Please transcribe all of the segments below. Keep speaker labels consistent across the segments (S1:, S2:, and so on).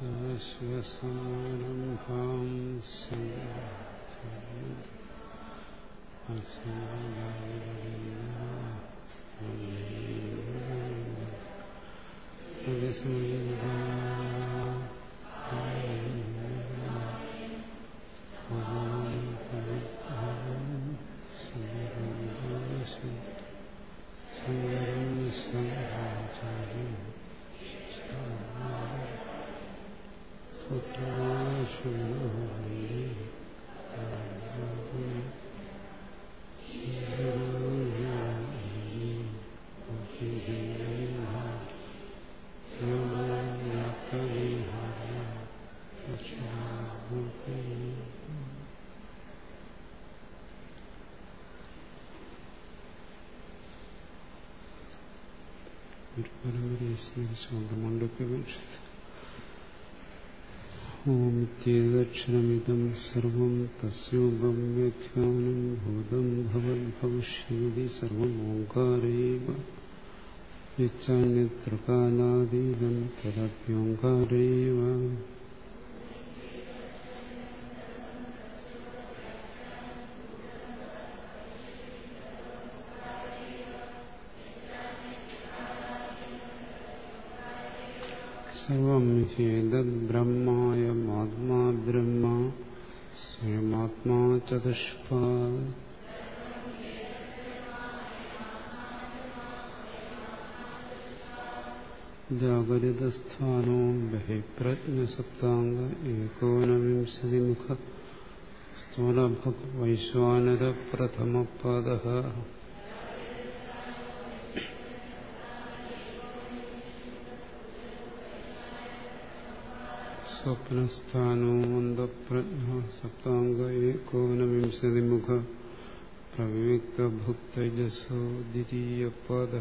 S1: ശിവസമാരംഭാം പരമ്പരയെ മണ്ഡപ്യപനിഷത്ത് ഓമിത്യേതക്ഷരമിതം സർവം തസ്യോപം വ്യാഖ്യാനം ഭൂതം ഭവദ്ഭവിഷ്യതി സർവം ഓങ്കാരൈവ യച്ചാന്യത്രകാലാതീതം തദപ്യോങ്കാരൈവ സർവം ഹേതബ്രഹ്മായമാത്മാ ബ്രഹ്മ സ്വയമാത്മാ ചതുഷ്പാ. ജാഗരിതസ്ഥാനോ ബഹിപ്രജ്ഞസപ്താംഗ ഏകോനവിംശതിമുഖ. സ്ഥൂലഭക് വൈശ്വാനര സ്വപ്നസ്ഥാനോ മന്ദപ്രജ്ഞ സപ്താംഗ ഏകോനവിംശതിമുഖ പ്രവിക്തഭുക്തജസോ ദ്വിതീയപാദ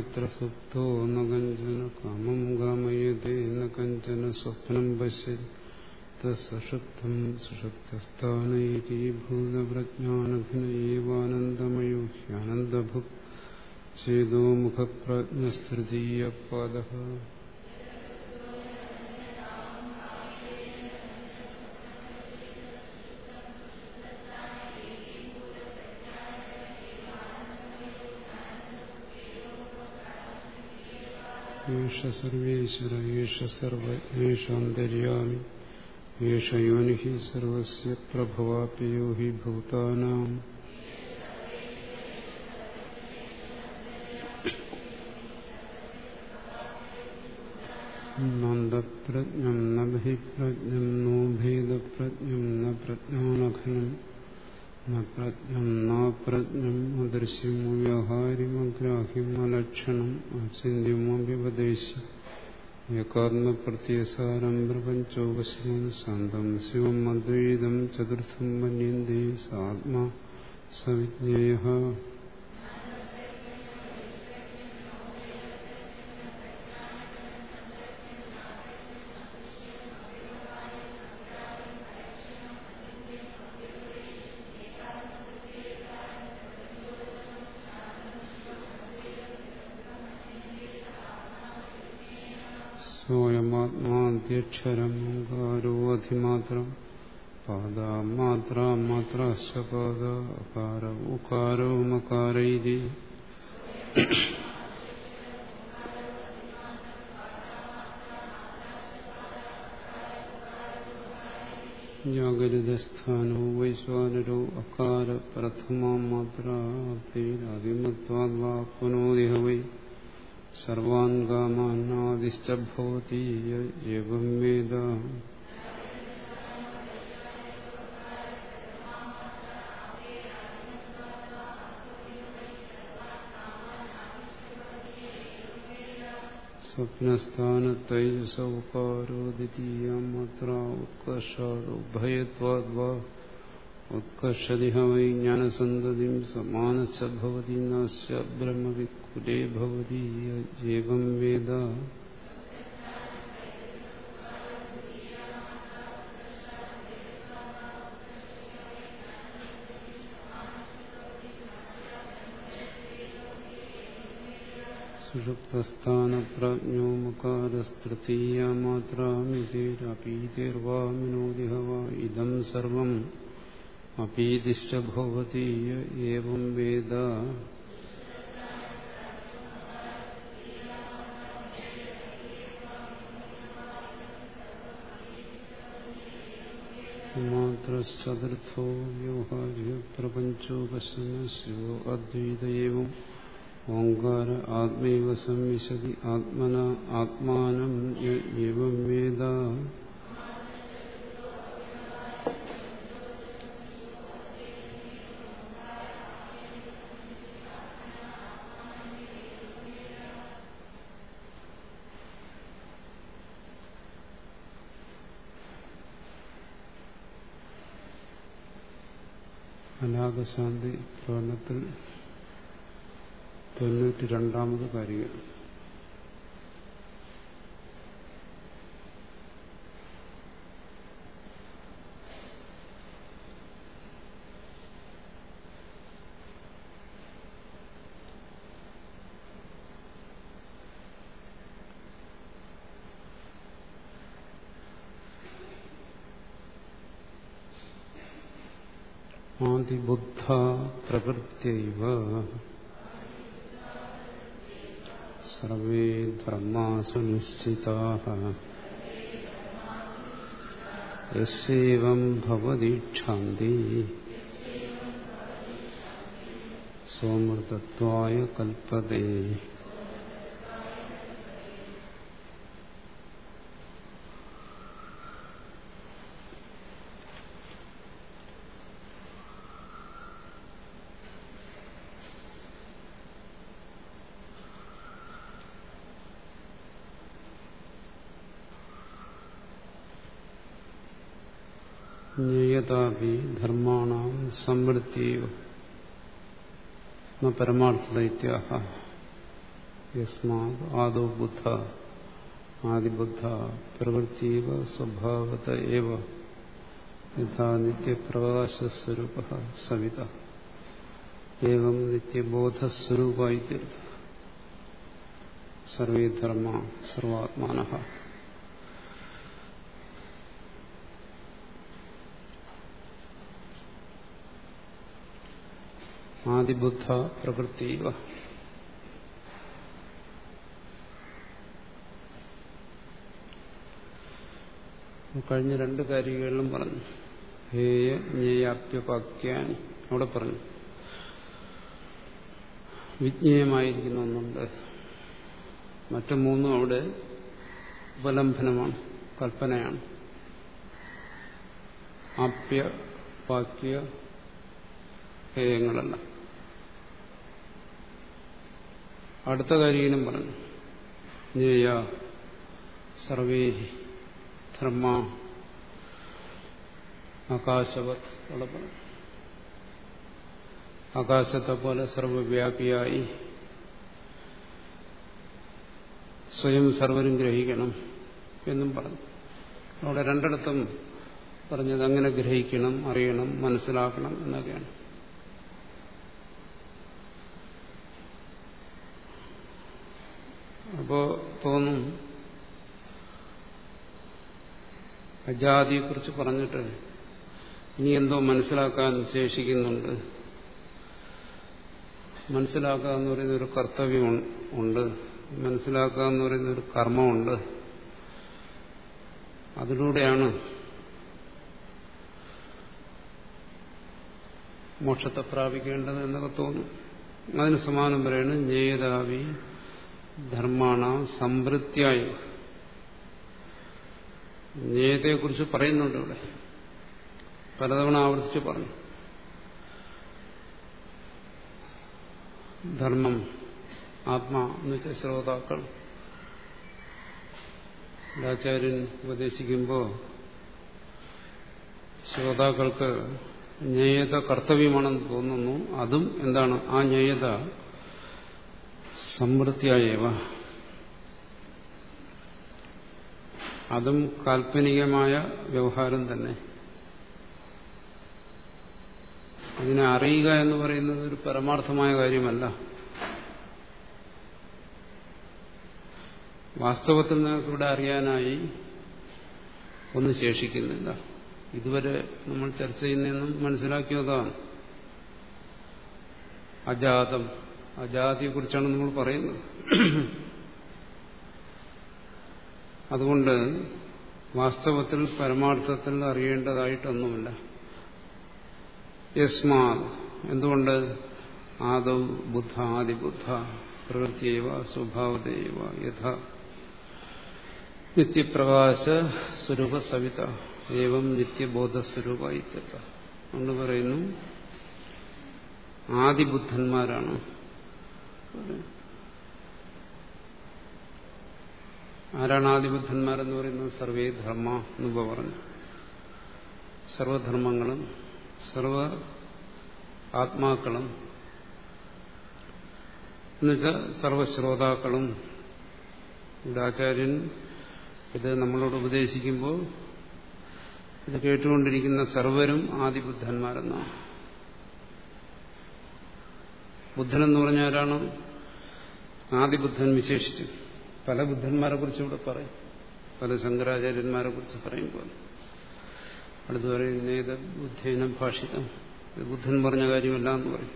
S1: എത്ര സുപ്തോ ന കഞ്ചന കാമം കാമയതേ ന കഞ്ചന സ്വപ്നം പശ്യതി തസുഷുപ്തം भुक् छेदो मुखप्रज्ञस्तृतीयपादः। एष सर्वेश्वर एष सर्व एषान्तर्यामि एष योनिः सर्वस्य प्रभवापयो हि भूतानाम्। നന്ദപ്രജ്ഞം ന ബഹിപ്രജ്ഞം നോ ഭേദപ്രജ്ഞം ന പ്രജ്ഞാനഘനം ന പ്രജ്ഞം ന പ്രജ്ഞം അദൃശ്യം അവ്യവഹാര്യം അഗ്രാഹ്യം അലക്ഷണം അചിന്യമവ്യപദേശം ഏകാത്മപ്രത്യസാരം പ്രപഞ്ചോപശമം ശാന്തം ശിവം അദ്വൈതം ചതുർത്ഥം മന്യന്തേ സാത്മാ സവിജ്ഞേയ സ്വയമാത്മാധ്യക്ഷരം ഓങ്കാരോ അധിമാത്രം പാദമാത്ര മാത്രാശ്ച പാദ അകാര ഉകാരോ മകാരൈതി. ജാഗരിതസ്ഥാനോ വൈശ്വാനരോ അകാര പ്രഥമാ മാത്ര. അതിമത്വാ പുനോദിഹ വൈ सर्वान् गामान्नादिश्च भवति य एवम् वेद। स्वप्नस्थानत्रै स उपकारोद्वितीयम् उत्कर्षादुभयत्वाद्वा उत्कर्षदिह वै ज्ञानसन्दतिं समानश्च भवति नास्य ब्रह्मविकुले भवति एवं वेद। सुषुप्तस्थानप्राज्ञो मुकारस्तृतीया मात्रामितिरापीतिर्वा मिनोदिह वा इदं सर्वम्। ഭവതി ഏവം വേദ മാത്രശ്ചതുർത്ഥോ വ്യവഹാര്യ പ്രപഞ്ചോപശമസ്യോ അദ്വൈതയേവം ഓങ്കാര ആത്മൈവ സംവിശതി ആത്മന ആത്മാനം വേദ അനാഗശാന്തി പ്രകടനത്തിൽ തൊണ്ണൂറ്റി രണ്ടാമത് കാര്യം ആദിബുദ്ധ പ്രകൃത്യൈവ. സർവേ ധർമാസു നിശ്ചിതാഃ യസ്യേവം ഭവതി ക്ഷാന്തി. സോമൃതത്വായ കൽപ്പതേ ജ്ഞേയതാപി ധർമാണാം സമൃദ്ധിയോ ന പരമാർത്ഥദൈത്യാഹ യസ്മാത് ആദോ ബുദ്ധ ആദിബുദ്ധ പ്രവൃത്തിവ സ്വഭാവത ഏവ. യഥാ നിത്യപ്രകാശസ്വരൂപ സവിത. ഏവം നിത്യബോധസ്വരൂപ സർവേ ധർമ്മ സർവാത്മാന. ആദിബുദ്ധ പ്രകൃതി കഴിഞ്ഞ രണ്ട് കാര്യങ്ങളിലും പറഞ്ഞു. ഹേയ ജ്ഞേയാപ്യപാക്യാൻ അവിടെ പറഞ്ഞു. വിജ്ഞേയമായിരിക്കുന്ന ഒന്നുണ്ട് മറ്റു മൂന്നും അവിടെ ഉപലംഭനമാണ് കൽപ്പനയാണ്. ആപ്യ വാക്യ ഹേയങ്ങളല്ല. അടുത്ത കാര്യങ്ങളും പറഞ്ഞു. ജ്ഞേയ സർവേ ധർമ്മ ആകാശവത് പറഞ്ഞു. ആകാശത്തെ പോലെ സർവവ്യാപിയായി സ്വയം സർവരും ഗ്രഹിക്കണം എന്നും പറഞ്ഞു. അവിടെ രണ്ടിടത്തും പറഞ്ഞത് അങ്ങനെ ഗ്രഹിക്കണം അറിയണം മനസ്സിലാക്കണം എന്നൊക്കെയാണ്. അപ്പോ തോന്നും അജാതിയെക്കുറിച്ച് പറഞ്ഞിട്ട് ഇനി എന്തോ മനസ്സിലാക്കാൻ ശേഷിക്കുന്നുണ്ട് മനസ്സിലാക്കുക എന്ന് പറയുന്ന ഒരു കർത്തവ്യം ഉണ്ട്. മനസ്സിലാക്കുക എന്ന് പറയുന്ന ഒരു കർമ്മമുണ്ട്. അതിലൂടെയാണ് മോക്ഷത്തെ പ്രാപിക്കേണ്ടത് എന്നൊക്കെ തോന്നും. അതിന് സമാനം പറയാണ് ജ്ഞേയതാവി ധർമാണ സംവൃത്തിയായി ജ്ഞേയത്തെക്കുറിച്ച് പറയുന്നുണ്ട് ഇവിടെ. പലതവണ ആവർത്തിച്ച് പറഞ്ഞു. ധർമ്മം ആത്മാ എന്ന് വെച്ച ശ്രോതാക്കൾ ആചാര്യൻ ഉപദേശിക്കുമ്പോൾ ശ്രോതാക്കൾക്ക് ജ്ഞേയത കർത്തവ്യമാണെന്ന് തോന്നുന്നു. അതും എന്താണ്? ആ ജ്ഞേയത സമൃദ്ധിയായവ. അതും കാൽപ്പനികമായ വ്യവഹാരം തന്നെ. അതിനെ അറിയുക എന്ന് പറയുന്നത് ഒരു പരമാർത്ഥമായ കാര്യമല്ല. വാസ്തവത്തിൽ നിങ്ങൾക്ക് ഇവിടെ അറിയാനായി ഒന്നും ശേഷിക്കുന്നില്ല. ഇതുവരെ നമ്മൾ ചർച്ച ചെയ്യുന്നതെന്നും മനസ്സിലാക്കിയതാണ്. അജാതം. അജാതിയെക്കുറിച്ചാണ് നമ്മൾ പറയുന്നത്. അതുകൊണ്ട് വാസ്തവത്തിൽ പരമാർത്ഥത്തിൽ അറിയേണ്ടതായിട്ടൊന്നുമില്ല. യസ്മാ എന്തുകൊണ്ട്? ആദൗ ബുദ്ധ ആദിബുദ്ധ പ്രവൃത്തിയവ സ്വഭാവതയവ യഥ. നിത്യപ്രകാശ സ്വരൂപ സവിത ഏവം നിത്യബോധസ്വരൂപ ഇത്യത്ത എന്ന് പറയുന്നു ആദിബുദ്ധന്മാരാണ്. ആരാണ് ആദിബുദ്ധന്മാരെന്ന് പറയുന്നത്? സർവേ ധർമ്മ എന്ന് പറഞ്ഞു. സർവധർമ്മങ്ങളും സർവ ആത്മാക്കളും എന്നുവെച്ചാൽ സർവശ്രോതാക്കളും. ഇവിടെ ആചാര്യൻ ഇത് നമ്മളോട് ഉപദേശിക്കുമ്പോൾ ഇത് കേട്ടുകൊണ്ടിരിക്കുന്ന സർവരും ആദിബുദ്ധന്മാരെന്നാണ്. ബുദ്ധനെന്ന് പറഞ്ഞ ആരാണ് ആദിബുദ്ധൻ വിശേഷിച്ചു പല ബുദ്ധന്മാരെ കുറിച്ച് ഇവിടെ പറയും. പല ശങ്കരാചാര്യന്മാരെ കുറിച്ച് പറയുമ്പോൾ അടുത്ത് പറയുന്നത് ബുദ്ധേന ഭാഷിതം. ബുദ്ധൻ പറഞ്ഞ കാര്യമല്ല എന്ന് പറയും.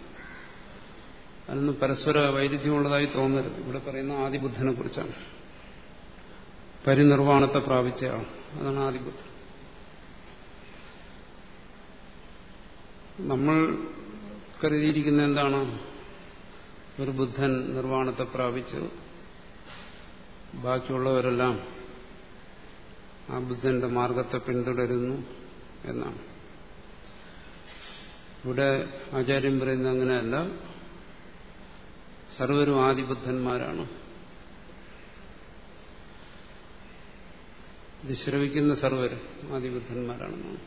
S1: അതൊന്നും പരസ്പര വൈരുദ്ധ്യമുള്ളതായി തോന്നരുത്. ഇവിടെ പറയുന്ന ആദിബുദ്ധനെ കുറിച്ചാണ്. പരിനിർവാണത്തെ പ്രാപിച്ച ആൾ അതാണ് ആദിബുദ്ധൻ നമ്മൾ കരുതിയിരിക്കുന്ന എന്താണ്? ഒരു ബുദ്ധൻ നിർവാണത്തെ പ്രാപിച്ചു. ബാക്കിയുള്ളവരെല്ലാം ആ ബുദ്ധന്റെ മാർഗത്തെ പിന്തുടരുന്നു എന്നാണ്. ഇവിടെ ആചാര്യം പറയുന്നത് അങ്ങനെയല്ല. സർവരും ആദിബുദ്ധന്മാരാണ്. ഇത് ശ്രവിക്കുന്ന സർവരും ആദിബുദ്ധന്മാരാണെന്നാണ്.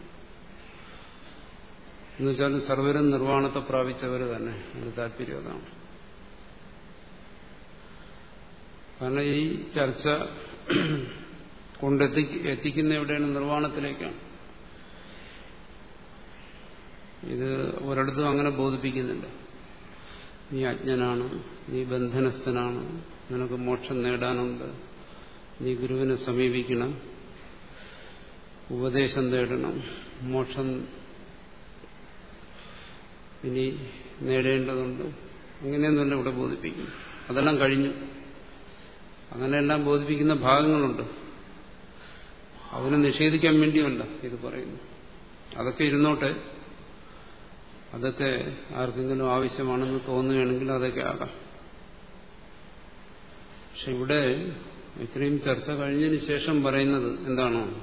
S1: എന്നുവെച്ചാൽ സർവരും നിർവാണത്തെ പ്രാപിച്ചവർ തന്നെ. അതിന് താല്പര്യം അതാണ്. കാരണം ഈ ചർച്ച കൊണ്ടെത്തി എത്തിക്കുന്ന എവിടെയാണ്? നിർവാണത്തിലേക്കാണ്. ഇത് ഒരിടത്തും അങ്ങനെ ബോധിപ്പിക്കുന്നില്ല. നീ അജ്ഞനാണ് നീ ബന്ധനസ്ഥനാണ് നിനക്ക് മോക്ഷം നേടാനുണ്ട് നീ ഗുരുവിനെ സമീപിക്കണം ഉപദേശം തേടണം മോക്ഷം ഇനി നേടേണ്ടതുണ്ട്. അങ്ങനെയൊന്നുമല്ല ഇവിടെ ബോധിപ്പിക്കും അതെല്ലാം കഴിഞ്ഞു. അങ്ങനെയെല്ലാം ബോധിപ്പിക്കുന്ന ഭാഗങ്ങളുണ്ട്. അവനെ നിഷേധിക്കാൻ വേണ്ടിയല്ല ഇത് പറയുന്നു അതൊക്കെ ഇരുന്നോട്ടെ. അതൊക്കെ ആർക്കെങ്കിലും ആവശ്യമാണെന്ന് തോന്നുകയാണെങ്കിൽ അതൊക്കെ ആകാം. പക്ഷെ ഇവിടെ ഇത്രയും ചർച്ച കഴിഞ്ഞതിന് ശേഷം പറയുന്നത് എന്താണോ?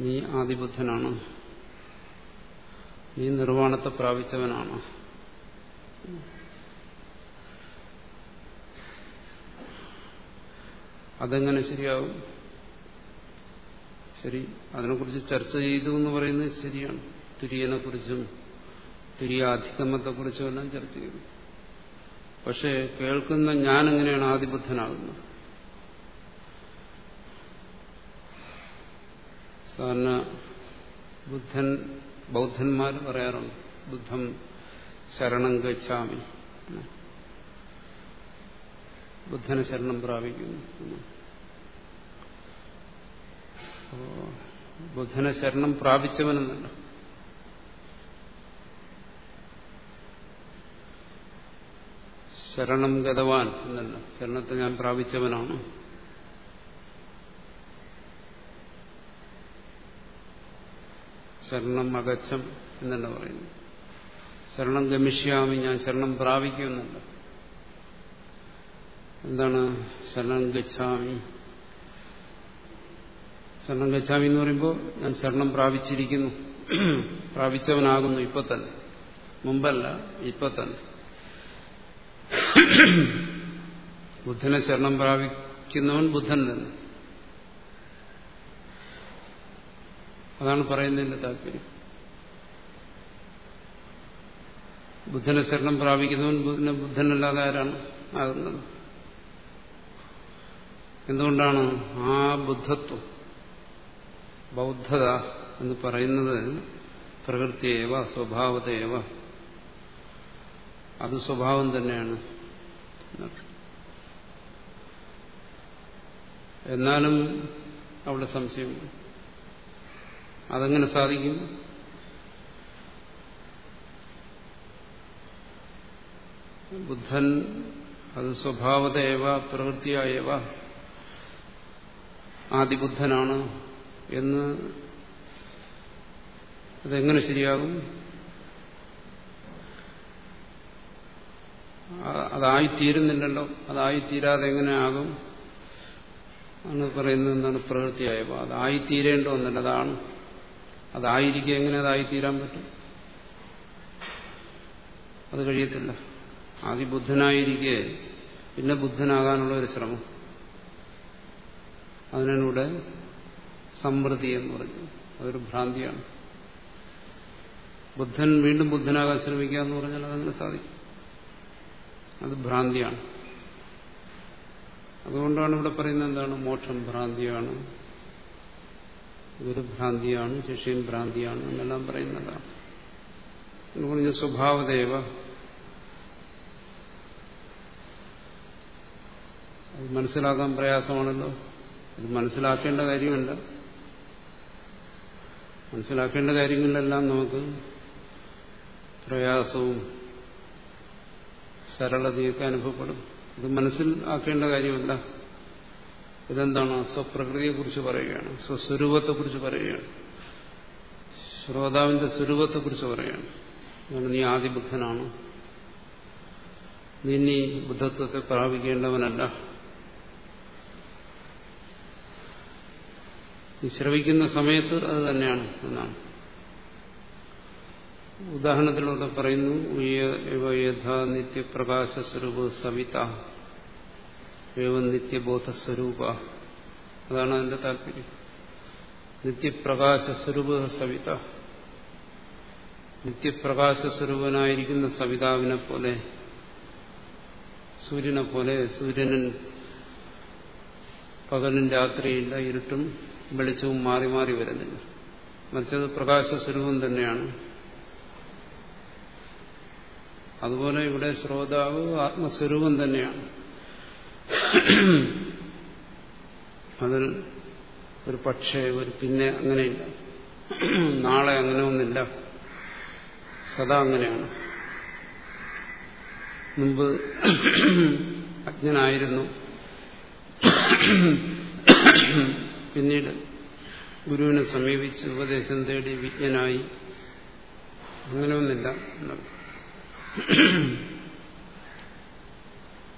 S1: നീ ആദിബുദ്ധനാണ് നീ നിർവാണത്തെ പ്രാപിച്ചവനാണ്. അതെങ്ങനെ ശരിയാവും? ശരി അതിനെക്കുറിച്ച് ചർച്ച ചെയ്തു എന്ന് പറയുന്നത് ശരിയാണ്. തിരിയനെ കുറിച്ചും തുര്യാധിഗമത്തെക്കുറിച്ചും എല്ലാം ചർച്ച ചെയ്തു. പക്ഷേ കേൾക്കുന്ന ഞാൻ എങ്ങനെയാണ് ആധിപത്യനാകുന്നത്? സാധാരണ ബുദ്ധൻ ബൗദ്ധന്മാർ പറയാറുണ്ട് ബുദ്ധം ശരണം ഗച്ഛാമി ബുദ്ധനെ ശരണം പ്രാപിക്കുന്നു അപ്പോ ശരണം പ്രാപിച്ചവനെന്നല്ല. ശരണം ഗതവാൻ എന്നല്ല. ശരണത്തെ ഞാൻ പ്രാപിച്ചവനാണ്. ശരണം അകച്ചം എന്നല്ല പറയുന്നു ശരണം ഗമിഷ്യാമി ഞാൻ ശരണം പ്രാപിക്കുമെന്നല്ല. എന്താണ് ശരണം ഗച്ഛാമി? ശരണം ഗച്ഛാമി എന്ന് പറയുമ്പോൾ ഞാൻ ശരണം പ്രാപിച്ചിരിക്കുന്നു. പ്രാപിച്ചവനാകുന്നു ഇപ്പൊ തന്നെ. മുമ്പല്ല ഇപ്പൊ തന്നെ. ബുദ്ധനെ ശരണം പ്രാപിക്കുന്നവൻ ബുദ്ധൻ തന്നെ. അതാണ് പറയുന്നതിന്റെ താല്പര്യം. ബുദ്ധനെ ശരണം പ്രാപിക്കുന്നവൻ ബുദ്ധനെ ബുദ്ധനല്ലാതെ ആരാണ്? ആകുന്നത്. എന്തുകൊണ്ടാണ് ആ ബുദ്ധത്വം? ബൗദ്ധത എന്ന് പറയുന്നത് പ്രകൃതിയേവ സ്വഭാവതയേവ അത് സ്വഭാവം തന്നെയാണ്. എന്നാലും അവിടെ സംശയം. അതെങ്ങനെ സാധിക്കും? ബുദ്ധൻ അത് സ്വഭാവതയേവ പ്രകൃതിയായവ. ആദിബുദ്ധനാണ്. എന്ന് അതെങ്ങനെ ശരിയാകും? അതായിത്തീരുന്നില്ലല്ലോ. അതായിത്തീരാതെ എങ്ങനെ ആകും? ആണ് പറയുന്നത് എന്താണ് പ്രവൃത്തിയായപ്പോൾ അതായിത്തീരേണ്ട ഒന്നല്ല. അതാണ്. അതായിരിക്കും എങ്ങനെ അതായിത്തീരാൻ പറ്റും? അത് കഴിയത്തില്ല. ആദ്യ ബുദ്ധനായിരിക്കെ പിന്നെ ബുദ്ധനാകാനുള്ള ഒരു ശ്രമം. അതിനൂടെ സമൃദ്ധി എന്ന് പറഞ്ഞു. അതൊരു ഭ്രാന്തിയാണ്. ബുദ്ധൻ വീണ്ടും ബുദ്ധനാകാൻ ശ്രമിക്കുക എന്ന് പറഞ്ഞാൽ അതങ്ങനെ സാധിക്കും. അത് ഭ്രാന്തിയാണ്. അതുകൊണ്ടാണ് ഇവിടെ പറയുന്നത് എന്താണ്? മോക്ഷം ഭ്രാന്തിയാണ്. ഇതൊരു ഭ്രാന്തിയാണ്. ശിഷ്യൻ ഭ്രാന്തിയാണ് എന്നെല്ലാം പറയുന്നതാണ്. എന്ന് പറഞ്ഞ സ്വഭാവദേവ. അത് മനസ്സിലാക്കാൻ പ്രയാസമാണല്ലോ. ഇത് മനസ്സിലാക്കേണ്ട കാര്യമല്ല. മനസ്സിലാക്കേണ്ട കാര്യങ്ങളിലെല്ലാം നമുക്ക് പ്രയാസവും സരളതയൊക്കെ അനുഭവപ്പെടും. ഇത് മനസ്സിലാക്കേണ്ട കാര്യമല്ല. ഇതെന്താണ്? സ്വപ്രകൃതിയെക്കുറിച്ച് പറയുകയാണ്. സ്വസ്വരൂപത്തെക്കുറിച്ച് പറയുകയാണ്. ശ്രോതാവിന്റെ സ്വരൂപത്തെക്കുറിച്ച് പറയുകയാണ്. നീ ആദിബുദ്ധനാണ്. നീ നീ ബുദ്ധത്വത്തെ പ്രാപിക്കേണ്ടവനല്ല. നീ ശ്രവിക്കുന്ന സമയത്ത് അത് തന്നെയാണ് എന്നാണ്. ഉദാഹരണത്തിലൂടെ പറയുന്നു നിത്യപ്രകാശ സ്വരൂപ സവിത ഏവം നിത്യബോധസ്വരൂപ. അതാണ് അതിന്റെ താല്പര്യം. നിത്യപ്രകാശ സ്വരൂപ സവിത. നിത്യപ്രകാശ സ്വരൂപനായിരിക്കുന്ന സവിതാവിനെ പോലെ സൂര്യനെ പോലെ സൂര്യനൻ പകലും രാത്രിയില്ല ഇരുട്ടും വെളിച്ചവും മാറി മാറി വരുന്നില്ല. മറിച്ചത് പ്രകാശ സ്വരൂപം തന്നെയാണ്. അതുപോലെ ഇവിടെ ശ്രോതാവ് ആത്മസ്വരൂപം തന്നെയാണ്. അതിൽ ഒരു പക്ഷേ ഒരു പിന്നെ അങ്ങനെയില്ല. നാളെ അങ്ങനെ ഒന്നില്ല. സദാ അങ്ങനെയാണ്. മുമ്പ് അജ്ഞനായിരുന്നു. പിന്നീട് ഗുരുവിനെ സമീപിച്ച് ഉപദേശം തേടി വിജ്ഞനായി. അങ്ങനെ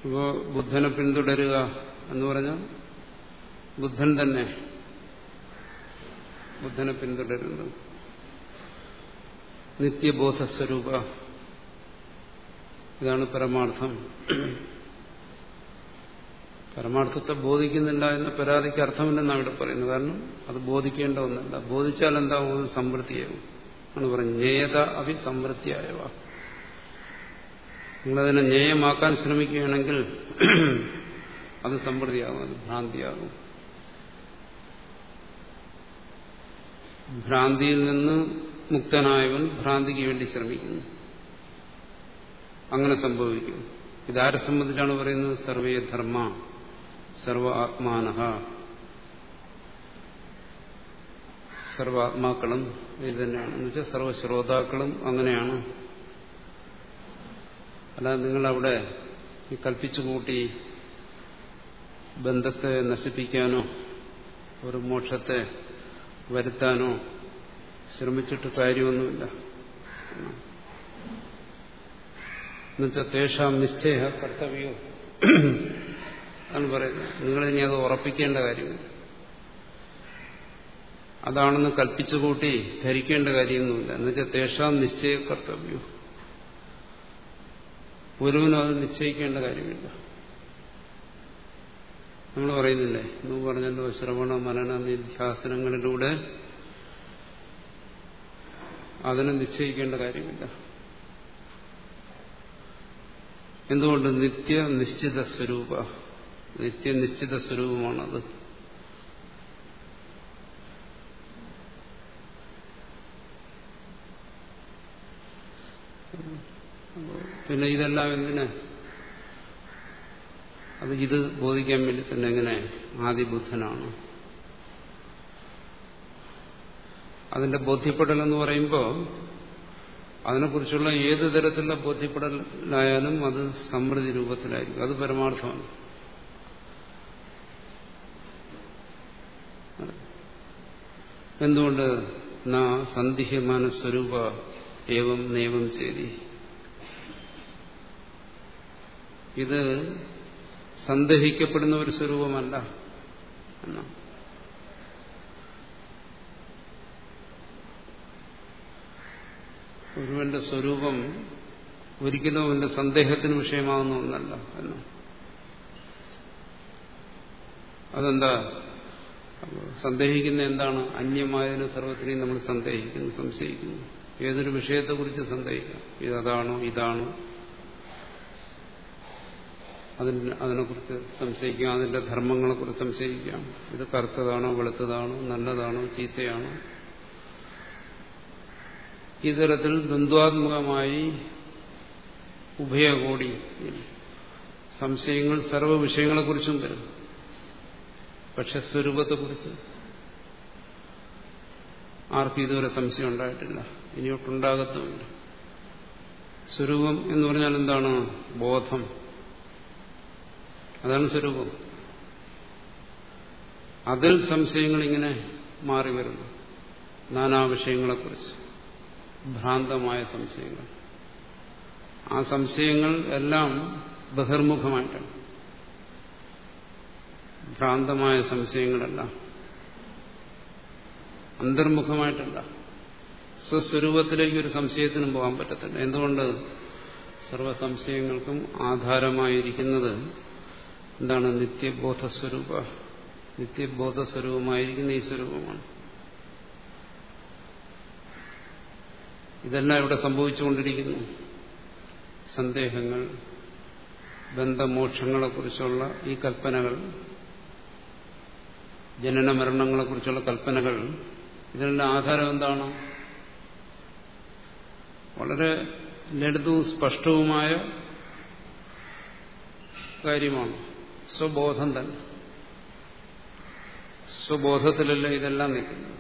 S1: ഇപ്പോ ബുദ്ധനെ പിന്തുടരുക എന്ന് പറഞ്ഞാൽ ബുദ്ധൻ തന്നെ ബുദ്ധനെ പിന്തുടരുന്നത് നിത്യബോധസ്വരൂപ. ഇതാണ് പരമാർത്ഥം. പരമാർത്ഥത്തെ ബോധിക്കുന്നില്ല എന്ന പരാതിക്ക് അർത്ഥമില്ലെന്നാണ് ഇവിടെ പറയുന്നത്. കാരണം അത് ബോധിക്കേണ്ട ഒന്നല്ല. ബോധിച്ചാൽ എന്താവും? സമൃദ്ധിയാവും ആണ് പറഞ്ഞത്. ജ്ഞേയത അഭിസമൃദ്ധിയായ നിങ്ങളതിനെ ജ്ഞേയമാക്കാൻ ശ്രമിക്കുകയാണെങ്കിൽ അത് സമൃദ്ധിയാകും അത് ഭ്രാന്തിയാകും. ഭ്രാന്തിയിൽ നിന്ന് മുക്തനായവൻ ഭ്രാന്തിക്ക് വേണ്ടി ശ്രമിക്കുന്നു. അങ്ങനെ സംഭവിക്കും. ഇതാരെ സംബന്ധിച്ചാണ് പറയുന്നത്? സർവേ ധർമ്മ. സർവ ആത്മാന സർവ ആത്മാക്കളും ഇത് തന്നെയാണ്. എന്ന് വെച്ചാൽ സർവശ്രോതാക്കളും അങ്ങനെയാണ്. അല്ലാതെ നിങ്ങളവിടെ ഈ കൽപ്പിച്ചു കൂട്ടി ബന്ധത്തെ നശിപ്പിക്കാനോ ഒരു മോക്ഷത്തെ വരുത്താനോ ശ്രമിച്ചിട്ട് കാര്യമൊന്നുമില്ല. എന്നുവെച്ചാൽ തേഷാം നിശ്ചയ കർത്തവ്യോ. ആണ് പറയുന്നത്. ഇനി അത് ഉറപ്പിക്കേണ്ട കാര്യമില്ല. അതാണെന്ന് കൽപ്പിച്ചു കൂട്ടി ധരിക്കേണ്ട കാര്യമൊന്നുമില്ല. എന്നുവെച്ചാൽ തേഷാം നിശ്ചയ കർത്തവ്യോ. ഒരുവനും അത് നിശ്ചയിക്കേണ്ട കാര്യമില്ല. നമ്മൾ പറയുന്നില്ലേ? എന്ന് പറഞ്ഞല്ലോ ശ്രവണ മനന നിധ്യാസനങ്ങളിലൂടെ അതിനെ നിശ്ചയിക്കേണ്ട കാര്യമില്ല. എന്തുകൊണ്ട്? നിത്യ നിശ്ചിത സ്വരൂപ. നിത്യ നിശ്ചിത സ്വരൂപമാണത്. പിന്നെ ഇതെല്ലാം എന്തിന്? അത് ഇത് ബോധിക്കാൻ വേണ്ടി തന്നെ എങ്ങനെ ആദിബുദ്ധനാണ്. അതിന്റെ ബോധ്യപ്പെടൽ എന്ന് പറയുമ്പോൾ അതിനെക്കുറിച്ചുള്ള ഏത് തരത്തിലുള്ള ബോധ്യപ്പെടലായാലും അത് സമൃദ്ധി രൂപത്തിലായിരിക്കും. അത് പരമാർത്ഥമാണ്. എന്തുകൊണ്ട് നാ സന്ധിഹ്യമാന സ്വരൂപ ഏവം നിയമം ചെയ്തി ഇത് സന്ദേഹിക്കപ്പെടുന്ന ഒരു സ്വരൂപമല്ല എന്നാണ് ഒരുവന്റെ സ്വരൂപം ഒരിക്കലും അവന്റെ സന്ദേഹത്തിന് വിഷയമാകുന്ന ഒന്നല്ല എന്ന്. അതെന്താ? സന്ദേഹിക്കുന്ന എന്താണ്? അന്യമായതിന് സർവത്തിനെയും നമ്മൾ സന്ദേഹിക്കുന്നു സംശയിക്കുന്നു. ഏതൊരു വിഷയത്തെക്കുറിച്ച് സന്ദേഹിക്കാം? ഇതതാണോ ഇതാണോ? അതിന് അതിനെക്കുറിച്ച് സംശയിക്കാം അതിന്റെ ധർമ്മങ്ങളെക്കുറിച്ച് സംശയിക്കാം. ഇത് കറുത്തതാണോ വെളുത്തതാണോ നല്ലതാണോ ചീത്തയാണോ? ഈ തരത്തിൽ ദ്വന്ദ്വാത്മകമായി ഉഭയകോടി സംശയങ്ങൾ സർവ വിഷയങ്ങളെക്കുറിച്ചും വരും. പക്ഷെ സ്വരൂപത്തെ കുറിച്ച് ആർക്കും ഇതുവരെ സംശയം ഉണ്ടായിട്ടില്ല. ഇനിയൊട്ടുണ്ടാകത്തുമില്ല സ്വരൂപം എന്ന് പറഞ്ഞാൽ എന്താണ്? ബോധം. അതാണ് സ്വരൂപം. അതിൽ സംശയങ്ങൾ ഇങ്ങനെ മാറി വരുന്നു. നാനാ വിഷയങ്ങളെക്കുറിച്ച്. ഭ്രാന്തമായ സംശയങ്ങൾ. ആ സംശയങ്ങൾ എല്ലാം ബഹിർമുഖമായിട്ടാണ്. ഭ്രാന്തമായ സംശയങ്ങളല്ല. അന്തർമുഖമായിട്ടല്ല. സ്വസ്വരൂപത്തിലേക്ക് ഒരു സംശയത്തിനും പോകാൻ പറ്റത്തില്ല. എന്തുകൊണ്ട്? സർവ സംശയങ്ങൾക്കും ആധാരമായിരിക്കുന്നത് എന്താണ്? നിത്യബോധസ്വരൂപ. നിത്യബോധസ്വരൂപമായിരിക്കുന്ന ഈ സ്വരൂപമാണ്. ഇതെല്ലാം ഇവിടെ സംഭവിച്ചുകൊണ്ടിരിക്കുന്നു. സന്ദേഹങ്ങൾ ബന്ധമോക്ഷങ്ങളെക്കുറിച്ചുള്ള ഈ കൽപ്പനകൾ ജനന മരണങ്ങളെക്കുറിച്ചുള്ള കൽപ്പനകൾ. ഇതിനുള്ള ആധാരം എന്താണ്? വളരെ ലളിതവും സ്പഷ്ടവുമായ കാര്യമാണ്. സ്വബോധം തന്നെ. സ്വബോധത്തിലല്ല ഇതെല്ലാം നിൽക്കുന്നത്.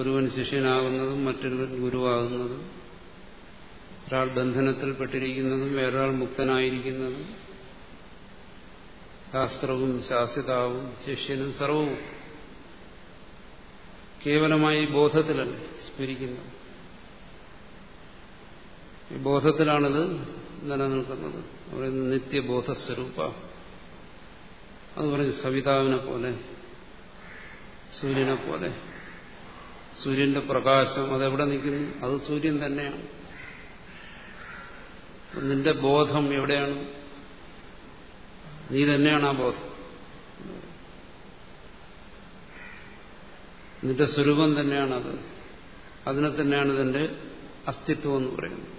S1: ഒരുവൻ ശിഷ്യനാകുന്നതും മറ്റൊരുവൻ ഗുരുവാകുന്നതും ഒരാൾ ബന്ധനത്തിൽപ്പെട്ടിരിക്കുന്നതും വേറൊരാൾ മുക്തനായിരിക്കുന്നതും ശാസ്ത്രവും ശാസ്യതാവും ശിഷ്യനും സർവവും കേവലമായി ബോധത്തിലല്ല സ്മരിക്കുന്നത്. ഈ ബോധത്തിലാണിത് നിലനിൽക്കുന്നത്. പറയുന്നത് നിത്യബോധസ്വരൂപ. അത് പറഞ്ഞ് സവിതാവിനെ പോലെ സൂര്യനെ പോലെ സൂര്യന്റെ പ്രകാശം അതെവിടെ നിൽക്കുന്നു? അത് സൂര്യൻ തന്നെയാണ്. നിന്റെ ബോധം എവിടെയാണ്? നീ തന്നെയാണ് ആ ബോധം. നിന്റെ സ്വരൂപം തന്നെയാണത്. അതിനെ തന്നെയാണ് ഇതിന്റെ അസ്തിത്വം എന്ന് പറയുന്നത്.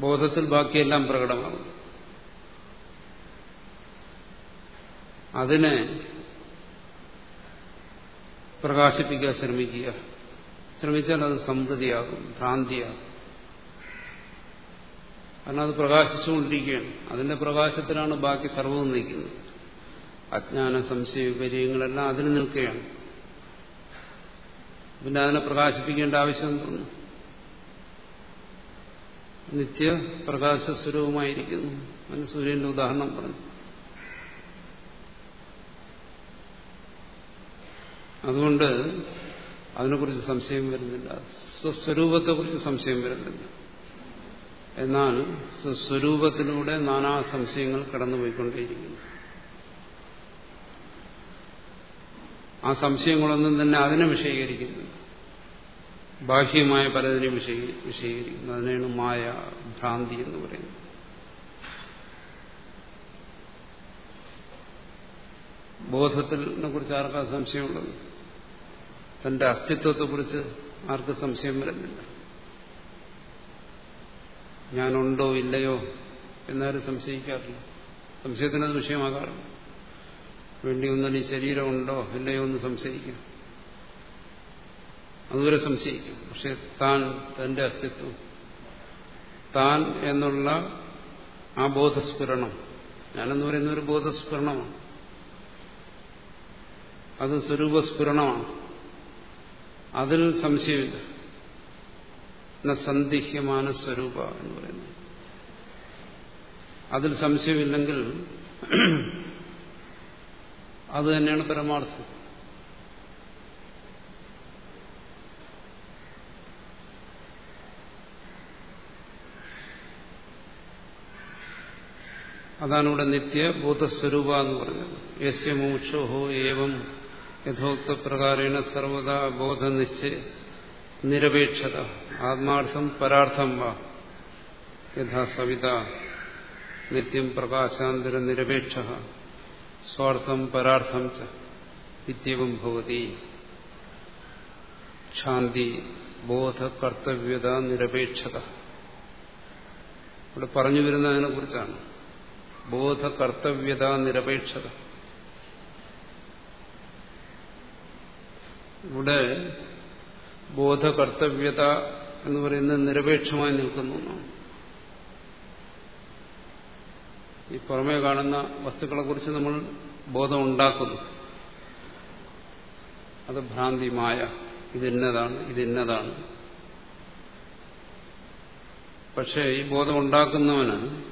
S1: ബോധത്തിൽ ബാക്കിയെല്ലാം പ്രകടമാകും അതിനെ പ്രകാശിപ്പിക്കാൻ ശ്രമിക്കുക. ശ്രമിച്ചാൽ അത് സമൃദ്ധിയാകും ഭ്രാന്തിയാകും. കാരണം അത് പ്രകാശിച്ചുകൊണ്ടിരിക്കുകയാണ്. അതിന്റെ പ്രകാശത്തിലാണ് ബാക്കി സർവവും നിൽക്കുന്നത്. അജ്ഞാന സംശയ വിപര്യങ്ങളെല്ലാം അതിന് നിൽക്കുകയാണ്. പിന്നെ അതിനെ പ്രകാശിപ്പിക്കേണ്ട ആവശ്യം തോന്നുന്നു നിത്യ പ്രകാശസ്വരൂപമായിരിക്കുന്നു അതിന് സൂര്യന്റെ ഉദാഹരണം പറഞ്ഞു. അതുകൊണ്ട് അതിനെക്കുറിച്ച് സംശയം വരുന്നില്ല. സ്വസ്വരൂപത്തെക്കുറിച്ച് സംശയം വരുന്നില്ല. എന്നാൽ സ്വസ്വരൂപത്തിലൂടെ നാനാ സംശയങ്ങൾ കടന്നുപോയിക്കൊണ്ടേയിരിക്കുന്നു. ആ സംശയങ്ങളൊന്നും തന്നെ അതിനെ വിഷയീകരിക്കുന്നു ബാഹ്യമായ പലതിനെയും വിഷയീകരിക്കുന്നു. അതിനെയാണ് മായ ഭ്രാന്തി എന്ന് പറയുന്നത്. ബോധത്തിനെ കുറിച്ച് ആർക്കാ സംശയമുള്ളത്? തന്റെ അസ്തിത്വത്തെക്കുറിച്ച് ആർക്ക് സംശയം വരുന്നില്ല? ഞാനുണ്ടോ ഇല്ലയോ എന്നാരും സംശയിക്കാറില്ല. സംശയത്തിനത് വിഷയമാകാറില്ല വേണ്ടി ഒന്നും ഈ ശരീരമുണ്ടോ ഇല്ലയോ എന്ന് സംശയിക്കും. അതുവരെ സംശയിക്കും. പക്ഷെ താൻ തന്റെ അസ്തിത്വം. താൻ എന്നുള്ള ആ ബോധസ്ഫുരണം ഞാനെന്ന് പറയുന്ന ഒരു ബോധസ്ഫുരണമാണ്. അത് സ്വരൂപസ്ഫുരണമാണ്. അതിൽ സംശയമില്ല. എന്ന സന്ദിഹ്യമാന സ്വരൂപ എന്ന് പറയുന്നത് അതിൽ സംശയമില്ലെങ്കിൽ അത് തന്നെയാണ് പരമാർത്ഥം. അതാണ് ഇവിടെ നിത്യ ബോധസ്വരൂപ എന്ന് പറഞ്ഞത്. യസ്യ മോക്ഷോഹോ ഏവം യഥോക്ത പ്രകാരേണ സർവദാ ബോധനിശ്ചയ നിരപേക്ഷത ആത്മാർത്ഥം പരാർത്ഥം വാ. സവിത നിത്യം പ്രകാശാന്തര നിരപേക്ഷ സ്വാർത്ഥം പരാർത്ഥം ച നിത്യവും ഭവതി. ശാന്തി ബോധ കർത്തവ്യത നിരപേക്ഷത. ഇവിടെ പറഞ്ഞു വരുന്നതിനെ കുറിച്ചാണ്. ബോധ കർത്തവ്യത നിരപേക്ഷത. ഇവിടെ ബോധകർത്തവ്യത എന്ന് പറയുന്നത് നിരപേക്ഷമായി നിൽക്കുന്നു. ഈ പുറമേ കാണുന്ന വസ്തുക്കളെക്കുറിച്ച് നമ്മൾ ബോധം ഉണ്ടാക്കുന്നു. അത് ഭ്രാന്തിമായ ഇതിന്നതാണ് ഇതിന്നതാണ്. പക്ഷേ ഈ ബോധം ഉണ്ടാക്കുന്നവന്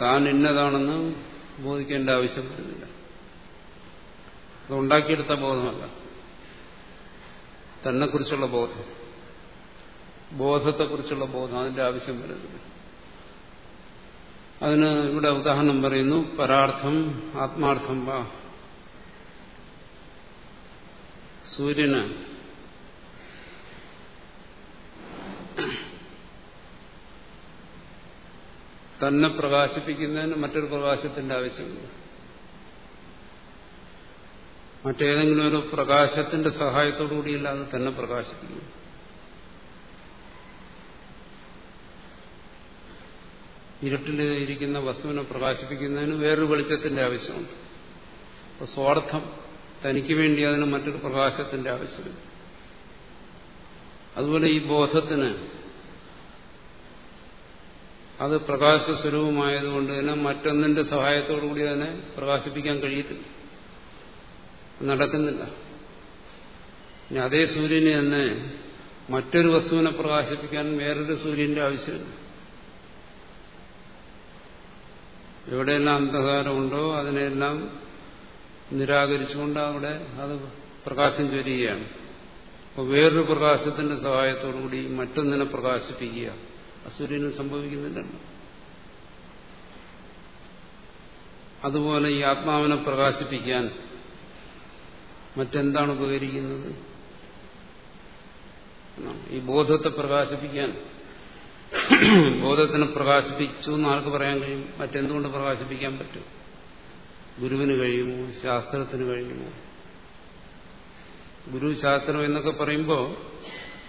S1: താൻ ഇന്നതാണെന്ന് ബോധിക്കേണ്ട ആവശ്യം വരുന്നില്ല. അത് ഉണ്ടാക്കിയെടുത്ത ബോധമല്ല. തന്നെക്കുറിച്ചുള്ള ബോധം. ബോധത്തെക്കുറിച്ചുള്ള ബോധം അതിന്റെ ആവശ്യം വരുന്നത്. അതിന് ഇവിടെ ഉദാഹരണം പറയുന്നു പരാർത്ഥം ആത്മാർത്ഥം വാ. സൂര്യന് തന്നെ പ്രകാശിപ്പിക്കുന്നതിന് മറ്റൊരു പ്രകാശത്തിന്റെ ആവശ്യമില്ല മറ്റേതെങ്കിലും ഒരു പ്രകാശത്തിന്റെ സഹായത്തോടുകൂടിയല്ല അത് തന്നെ പ്രകാശിപ്പിക്കുന്നു ഇരുട്ടിൽ ഇരിക്കുന്ന വസ്തുവിനെ പ്രകാശിപ്പിക്കുന്നതിന് വേറൊരു വെളിച്ചത്തിന്റെ ആവശ്യമുണ്ട്. അപ്പോൾ സ്വാർത്ഥം തനിക്ക് വേണ്ടി അതിന് മറ്റൊരു പ്രകാശത്തിന്റെ ആവശ്യമില്ല. അതുപോലെ ഈ ബോധത്തിന് അത് പ്രകാശ പ്രകാശസ്വരൂപമായതുകൊണ്ട് തന്നെ മറ്റൊന്നിന്റെ സഹായത്തോടുകൂടി അതിനെ പ്രകാശിപ്പിക്കാൻ കഴിയത്തില്ല. നടക്കുന്നില്ല. ഇനി അതേ സൂര്യനെ തന്നെ മറ്റൊരു വസ്തുവിനെ പ്രകാശിപ്പിക്കാൻ വേറൊരു സൂര്യന്റെ ആവശ്യമില്ല. എവിടെയെല്ലാം അന്ധകാരമുണ്ടോ അതിനെല്ലാം നിരാകരിച്ചുകൊണ്ട് അവിടെ അത് പ്രകാശം ചൊരിയുകയാണ്. അപ്പോൾ വേറൊരു പ്രകാശത്തിന്റെ സഹായത്തോടുകൂടി മറ്റൊന്നിനെ പ്രകാശിപ്പിക്കുക അസൂര്യന് സംഭവിക്കുന്നില്ലല്ലോ. അതുപോലെ ഈ ആത്മാവിനെ പ്രകാശിപ്പിക്കാൻ മറ്റെന്താണ് ഉപകരിക്കുന്നത്? ഈ ബോധത്തെ പ്രകാശിപ്പിക്കാൻ. ബോധത്തിനെ പ്രകാശിപ്പിച്ചു എന്ന് ആർക്ക് പറയാൻ കഴിയും? മറ്റെന്തുകൊണ്ട് പ്രകാശിപ്പിക്കാൻ പറ്റും? ഗുരുവിന് കഴിയുമോ? ശാസ്ത്രത്തിന് കഴിയുമോ? ഗുരു ശാസ്ത്രം എന്നൊക്കെ പറയുമ്പോൾ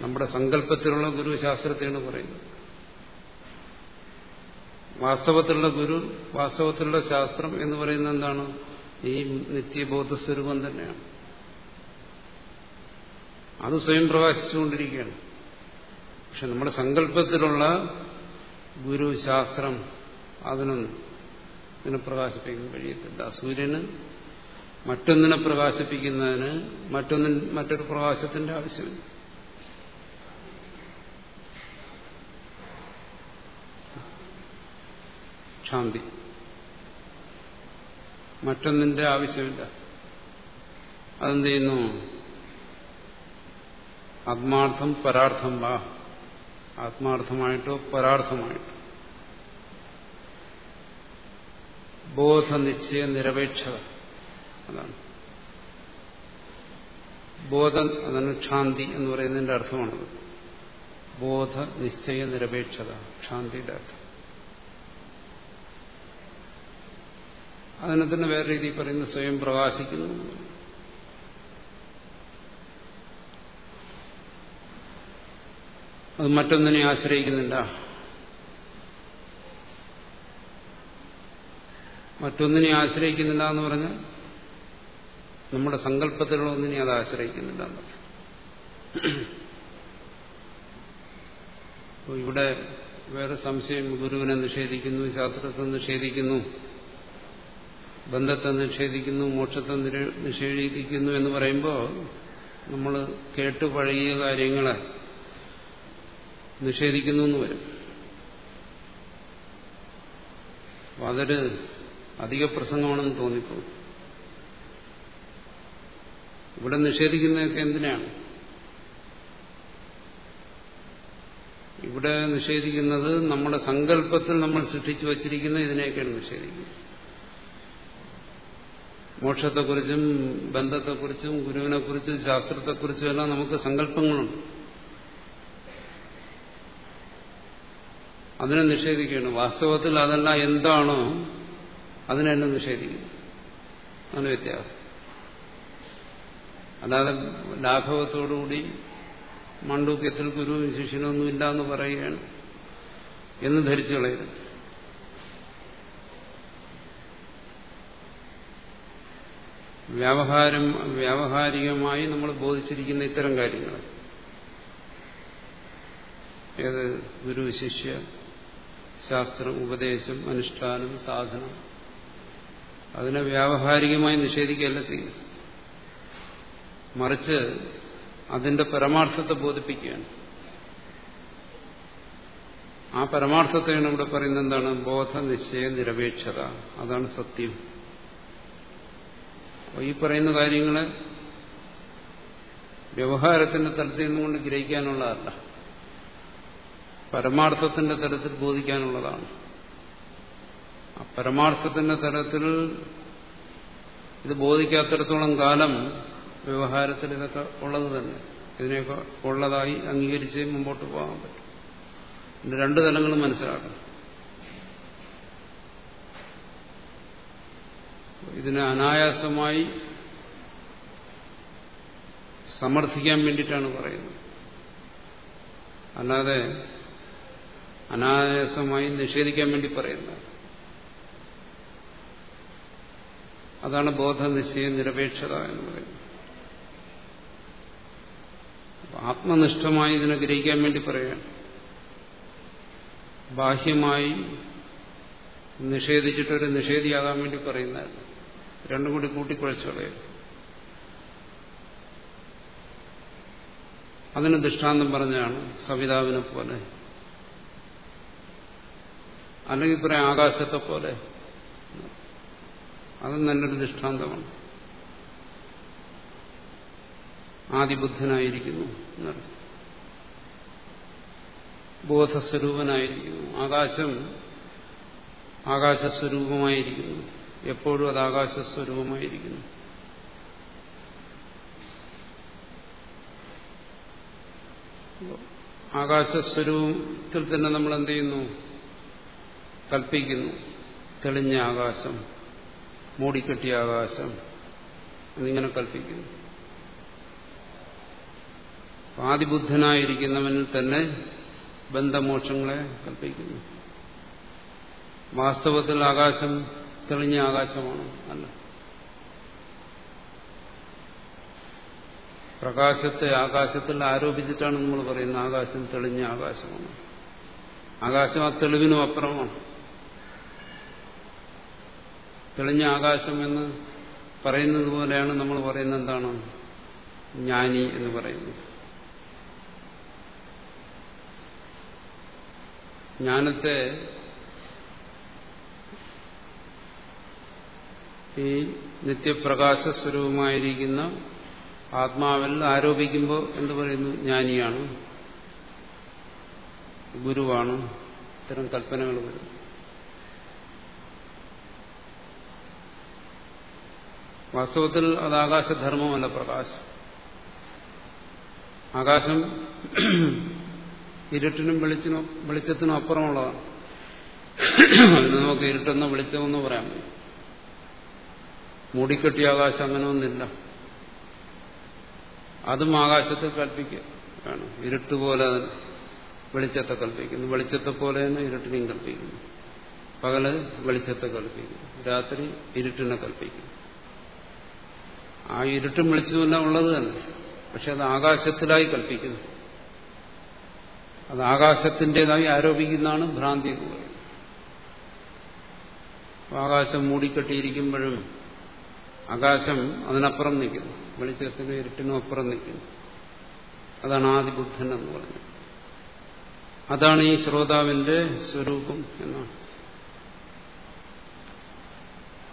S1: നമ്മുടെ സങ്കല്പത്തിലുള്ള ഗുരു ശാസ്ത്രത്തെയാണ് പറയുന്നത്. വാസ്തവത്തിലുള്ള ഗുരു വാസ്തവത്തിലുള്ള ശാസ്ത്രം എന്ന് പറയുന്നത് എന്താണ്? ഈ നിത്യബോധസ്വരൂപം തന്നെയാണ്. അത് സ്വയം പ്രകാശിച്ചുകൊണ്ടിരിക്കുകയാണ്. പക്ഷെ നമ്മുടെ സങ്കല്പത്തിലുള്ള ഗുരു ശാസ്ത്രം അതിനൊന്നും ഇതിനെ പ്രകാശിപ്പിക്കാൻ കഴിയത്തില്ല. സൂര്യന് മറ്റൊന്നിനെ പ്രകാശിപ്പിക്കുന്നതിന് മറ്റൊന്നിൻ മറ്റൊരു പ്രകാശത്തിന്റെ ആവശ്യമില്ല. ശാന്തി. മറ്റൊന്നിന്റെ ആവശ്യമില്ല. അതെന്ത് ചെയ്യുന്നു? ആത്മാർത്ഥം പരാർത്ഥം വാ. ആത്മാർത്ഥമായിട്ടോ പരാർത്ഥമായിട്ടോ. ബോധനിശ്ചയ നിരപേക്ഷത. അതാണ്. ബോധം അതാണ് ക്ഷാന്തി എന്ന് പറയുന്നതിന്റെ അർത്ഥമാണത്. ബോധ നിശ്ചയ നിരപേക്ഷത. ക്ഷാന്തിയുടെ അർത്ഥം. അതിനെ തന്നെ വേറെ രീതിയിൽ പറയുന്നത് സ്വയം പ്രകാശിക്കുന്നു അത് മറ്റൊന്നിനെ ആശ്രയിക്കുന്നില്ല. മറ്റൊന്നിനെ ആശ്രയിക്കുന്നില്ല എന്ന് പറഞ്ഞാൽ നമ്മുടെ സങ്കല്പത്തിലുള്ള ഒന്നിനെ അത് ആശ്രയിക്കുന്നില്ല എന്ന് പറഞ്ഞു. ഇവിടെ വേറെ സംശയം ഗുരുവിനെ നിഷേധിക്കുന്നു ശാസ്ത്രത്തെ നിഷേധിക്കുന്നു ബന്ധത്തെ നിഷേധിക്കുന്നു മോക്ഷത്തെ നിഷേധിക്കുന്നു എന്ന് പറയുമ്പോൾ നമ്മൾ കേട്ടുപഴകിയ കാര്യങ്ങളെ നിഷേധിക്കുന്നു എന്ന് വരും. അതൊരു അധിക പ്രസംഗമാണെന്ന് തോന്നിപ്പോകും. ഇവിടെ നിഷേധിക്കുന്നതൊക്കെ എന്തിനാണ്? ഇവിടെ നിഷേധിക്കുന്നത് നമ്മുടെ സങ്കല്പത്തിൽ നമ്മൾ സൃഷ്ടിച്ചു വച്ചിരിക്കുന്ന ഇതിനെയൊക്കെയാണ് നിഷേധിക്കുന്നത്. മോക്ഷത്തെക്കുറിച്ചും ബന്ധത്തെക്കുറിച്ചും ഗുരുവിനെക്കുറിച്ചും ശാസ്ത്രത്തെക്കുറിച്ചും എല്ലാം നമുക്ക് സങ്കല്പങ്ങളുണ്ട്. അതിനെ നിഷേധിക്കുകയാണ്. വാസ്തവത്തിൽ അതല്ല എന്താണോ അതിനെന്നെ നിഷേധിക്കുന്നു. അതാണ് വ്യത്യാസം. അല്ലാതെ ലാഘവത്തോടുകൂടി മണ്ടൂക്യത്തിൽ ഗുരുവും ശിഷ്യനൊന്നും ഇല്ല എന്ന് പറയുകയാണ്. എന്ന് ധരിച്ചു കളയരുത്. വ്യാവഹാരം വ്യാവഹാരികമായി നമ്മൾ ബോധിച്ചിരിക്കുന്ന ഇത്തരം കാര്യങ്ങൾ. ഏത് ഗുരു ശിഷ്യ ശാസ്ത്രം ഉപദേശം അനുഷ്ഠാനം സാധനം. അതിനെ വ്യാവഹാരികമായി നിഷേധിക്കുകയല്ല ചെയ്യും മറിച്ച് അതിന്റെ പരമാർത്ഥത്തെ ബോധിപ്പിക്കുകയാണ്. ആ പരമാർത്ഥത്തെയാണ് ഇവിടെ പറയുന്നത് എന്താണ്? ബോധ നിശ്ചയ നിരപേക്ഷത. അതാണ് സത്യം. ഈ പറയുന്ന കാര്യങ്ങളെ വ്യവഹാരത്തിന്റെ തലത്തിൽ നിന്നുകൊണ്ട് ഗ്രഹിക്കാനുള്ളതല്ല. പരമാർത്ഥത്തിന്റെ തലത്തിൽ ബോധിക്കാനുള്ളതാണ്. ആ പരമാർത്ഥത്തിന്റെ തലത്തിൽ ഇത് ബോധിക്കാത്തിടത്തോളം കാലം വ്യവഹാരത്തിൽ ഇതൊക്കെ ഉള്ളത് തന്നെ. ഇതിനെയൊക്കെ ഉള്ളതായി അംഗീകരിച്ച് മുമ്പോട്ട് പോകാൻ പറ്റും. രണ്ട് തലങ്ങളും മനസ്സിലാക്കണം. ഇതിനെ അനായാസമായി സമർത്ഥിക്കാൻ വേണ്ടിയിട്ടാണ് പറയുന്നത്. അല്ലാതെ അനായാസമായി നിഷേധിക്കാൻ വേണ്ടി പറയുന്നത് അതാണ് ബോധനിശ്ചയ നിരപേക്ഷത എന്ന് പറയുന്നത്. ആത്മനിഷ്ഠമായി ഇതിനെ ഗ്രഹിക്കാൻ വേണ്ടി പറയുകയാണ് ബാഹ്യമായി നിഷേധിച്ചിട്ടൊരു നിഷേധിയാകാൻ വേണ്ടി പറയുന്നതല്ല രണ്ടും കൂടി കൂട്ടിക്കുഴച്ചു കളയും അതിന് ദൃഷ്ടാന്തം പറഞ്ഞാണ് സവിതാവിനെ പോലെ അല്ലെങ്കിൽ പറയാം ആകാശത്തെ പോലെ അതും നല്ലൊരു ദൃഷ്ടാന്തമാണ്. ആദിബുദ്ധനായിരിക്കുന്നു എന്നർത്ഥം. ബോധസ്വരൂപനായിരിക്കുന്നു. ആകാശം ആകാശസ്വരൂപമായിരിക്കുന്നു. എപ്പോഴും അത് ആകാശസ്വരൂപമായിരിക്കുന്നു. ആകാശസ്വരൂപത്തിൽ തന്നെ നമ്മൾ എന്ത് ചെയ്യുന്നു? കൽപ്പിക്കുന്നു. തെളിഞ്ഞ ആകാശം മൂടിക്കെട്ടിയ ആകാശം എന്നിങ്ങനെ കൽപ്പിക്കുന്നു. ആദിബുദ്ധനായിരിക്കുന്നവനിൽ തന്നെ ബന്ധമോക്ഷങ്ങളെ കൽപ്പിക്കുന്നു. വാസ്തവത്തിൽ ആകാശം തെളിഞ്ഞ ആകാശമാണ് അല്ല. പ്രകാശത്തെ ആകാശത്തിൽ ആരോപിച്ചിട്ടാണ് നമ്മൾ പറയുന്നത് ആകാശം തെളിഞ്ഞ ആകാശമാണ്. ആകാശം ആ തെളിവിനും അപ്പുറമാണ്. തെളിഞ്ഞ ആകാശം എന്ന് പറയുന്നത് പോലെയാണ് നമ്മൾ പറയുന്നത് എന്താണ്? ജ്ഞാനി എന്ന് പറയുന്നത്. ജ്ഞാനത്തെ ഈ നിത്യപ്രകാശ സ്വരൂപമായിരിക്കുന്ന ആത്മാവിൽ ആരോപിക്കുമ്പോൾ എന്ത് പറയുന്നു? ജ്ഞാനിയാണ്. ഗുരുവാണ്. ഇത്തരം കൽപ്പനകൾ വരും വാസ്തവത്തിൽ അത് ആകാശധർമ്മമല്ല പ്രകാശം. ആകാശം ഇരുട്ടിനും വെളിച്ചിനും വെളിച്ചത്തിനും അപ്പുറമുള്ളതാണ്. അതിന് നമുക്ക് ഇരുട്ടെന്നോ വെളിച്ചമെന്നോ പറയാൻ പറ്റും. മൂടിക്കെട്ടിയ ആകാശം അങ്ങനെ ഒന്നില്ല അതും ആകാശത്തെ കൽപ്പിക്കുക ഇരുട്ട് പോലെ വെളിച്ചത്തെ കൽപ്പിക്കുന്നു. വെളിച്ചത്തെ പോലെ തന്നെ ഇരുട്ടിനെയും കൽപ്പിക്കുന്നു. പകൽ വെളിച്ചത്തെ കൽപ്പിക്കുന്നു. രാത്രി ഇരുട്ടിനെ കൽപ്പിക്കുന്നു. ആ ഇരുട്ടും വെളിച്ചമെല്ലാം ഉള്ളത് തന്നെ. പക്ഷെ അത് ആകാശത്തിലായി കൽപ്പിക്കുന്നു. അത് ആകാശത്തിന്റെതായി ആരോപിക്കുന്നതാണ് ഭ്രാന്തി എന്ന് പറയുന്നത്. ആകാശം മൂടിക്കെട്ടിയിരിക്കുമ്പോഴും ആകാശം അതിനപ്പുറം നിൽക്കുന്നു. വെളിച്ചത്തിനും ഇരുട്ടിനും അപ്പുറം നിൽക്കുന്നു. അതാണ് ആദിബുദ്ധൻ എന്ന് പറഞ്ഞത്. അതാണ് ഈ ശ്രോതാവിന്റെ സ്വരൂപം എന്നാണ്.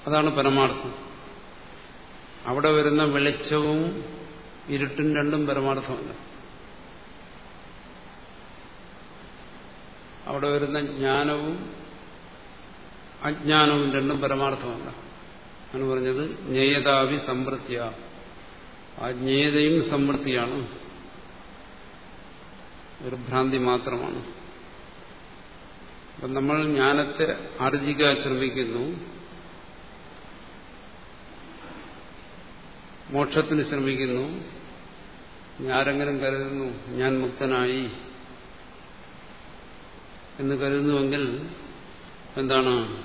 S1: അതാണ് പരമാർത്ഥം. അവിടെ വരുന്ന വെളിച്ചവും ഇരുട്ടും രണ്ടും പരമാർത്ഥമല്ല. അവിടെ വരുന്ന ജ്ഞാനവും അജ്ഞാനവും രണ്ടും പരമാർത്ഥമല്ല. എന്ന് പറഞ്ഞത് ജ്ഞേയതാവി സമൃദ്ധിയ ആ ജ്ഞേയതയും സമൃദ്ധിയാണ് ഒരു ഭ്രാന്തി മാത്രമാണ്. അപ്പം നമ്മൾ ജ്ഞാനത്തെ ആർജിക്കാൻ ശ്രമിക്കുന്നു. മോക്ഷത്തിന് ശ്രമിക്കുന്നു. ആരെങ്കിലും കരുതുന്നു? ഞാൻ മുക്തനായി. എന്ന് കരുതുന്നുവെങ്കിൽ എന്താണ്?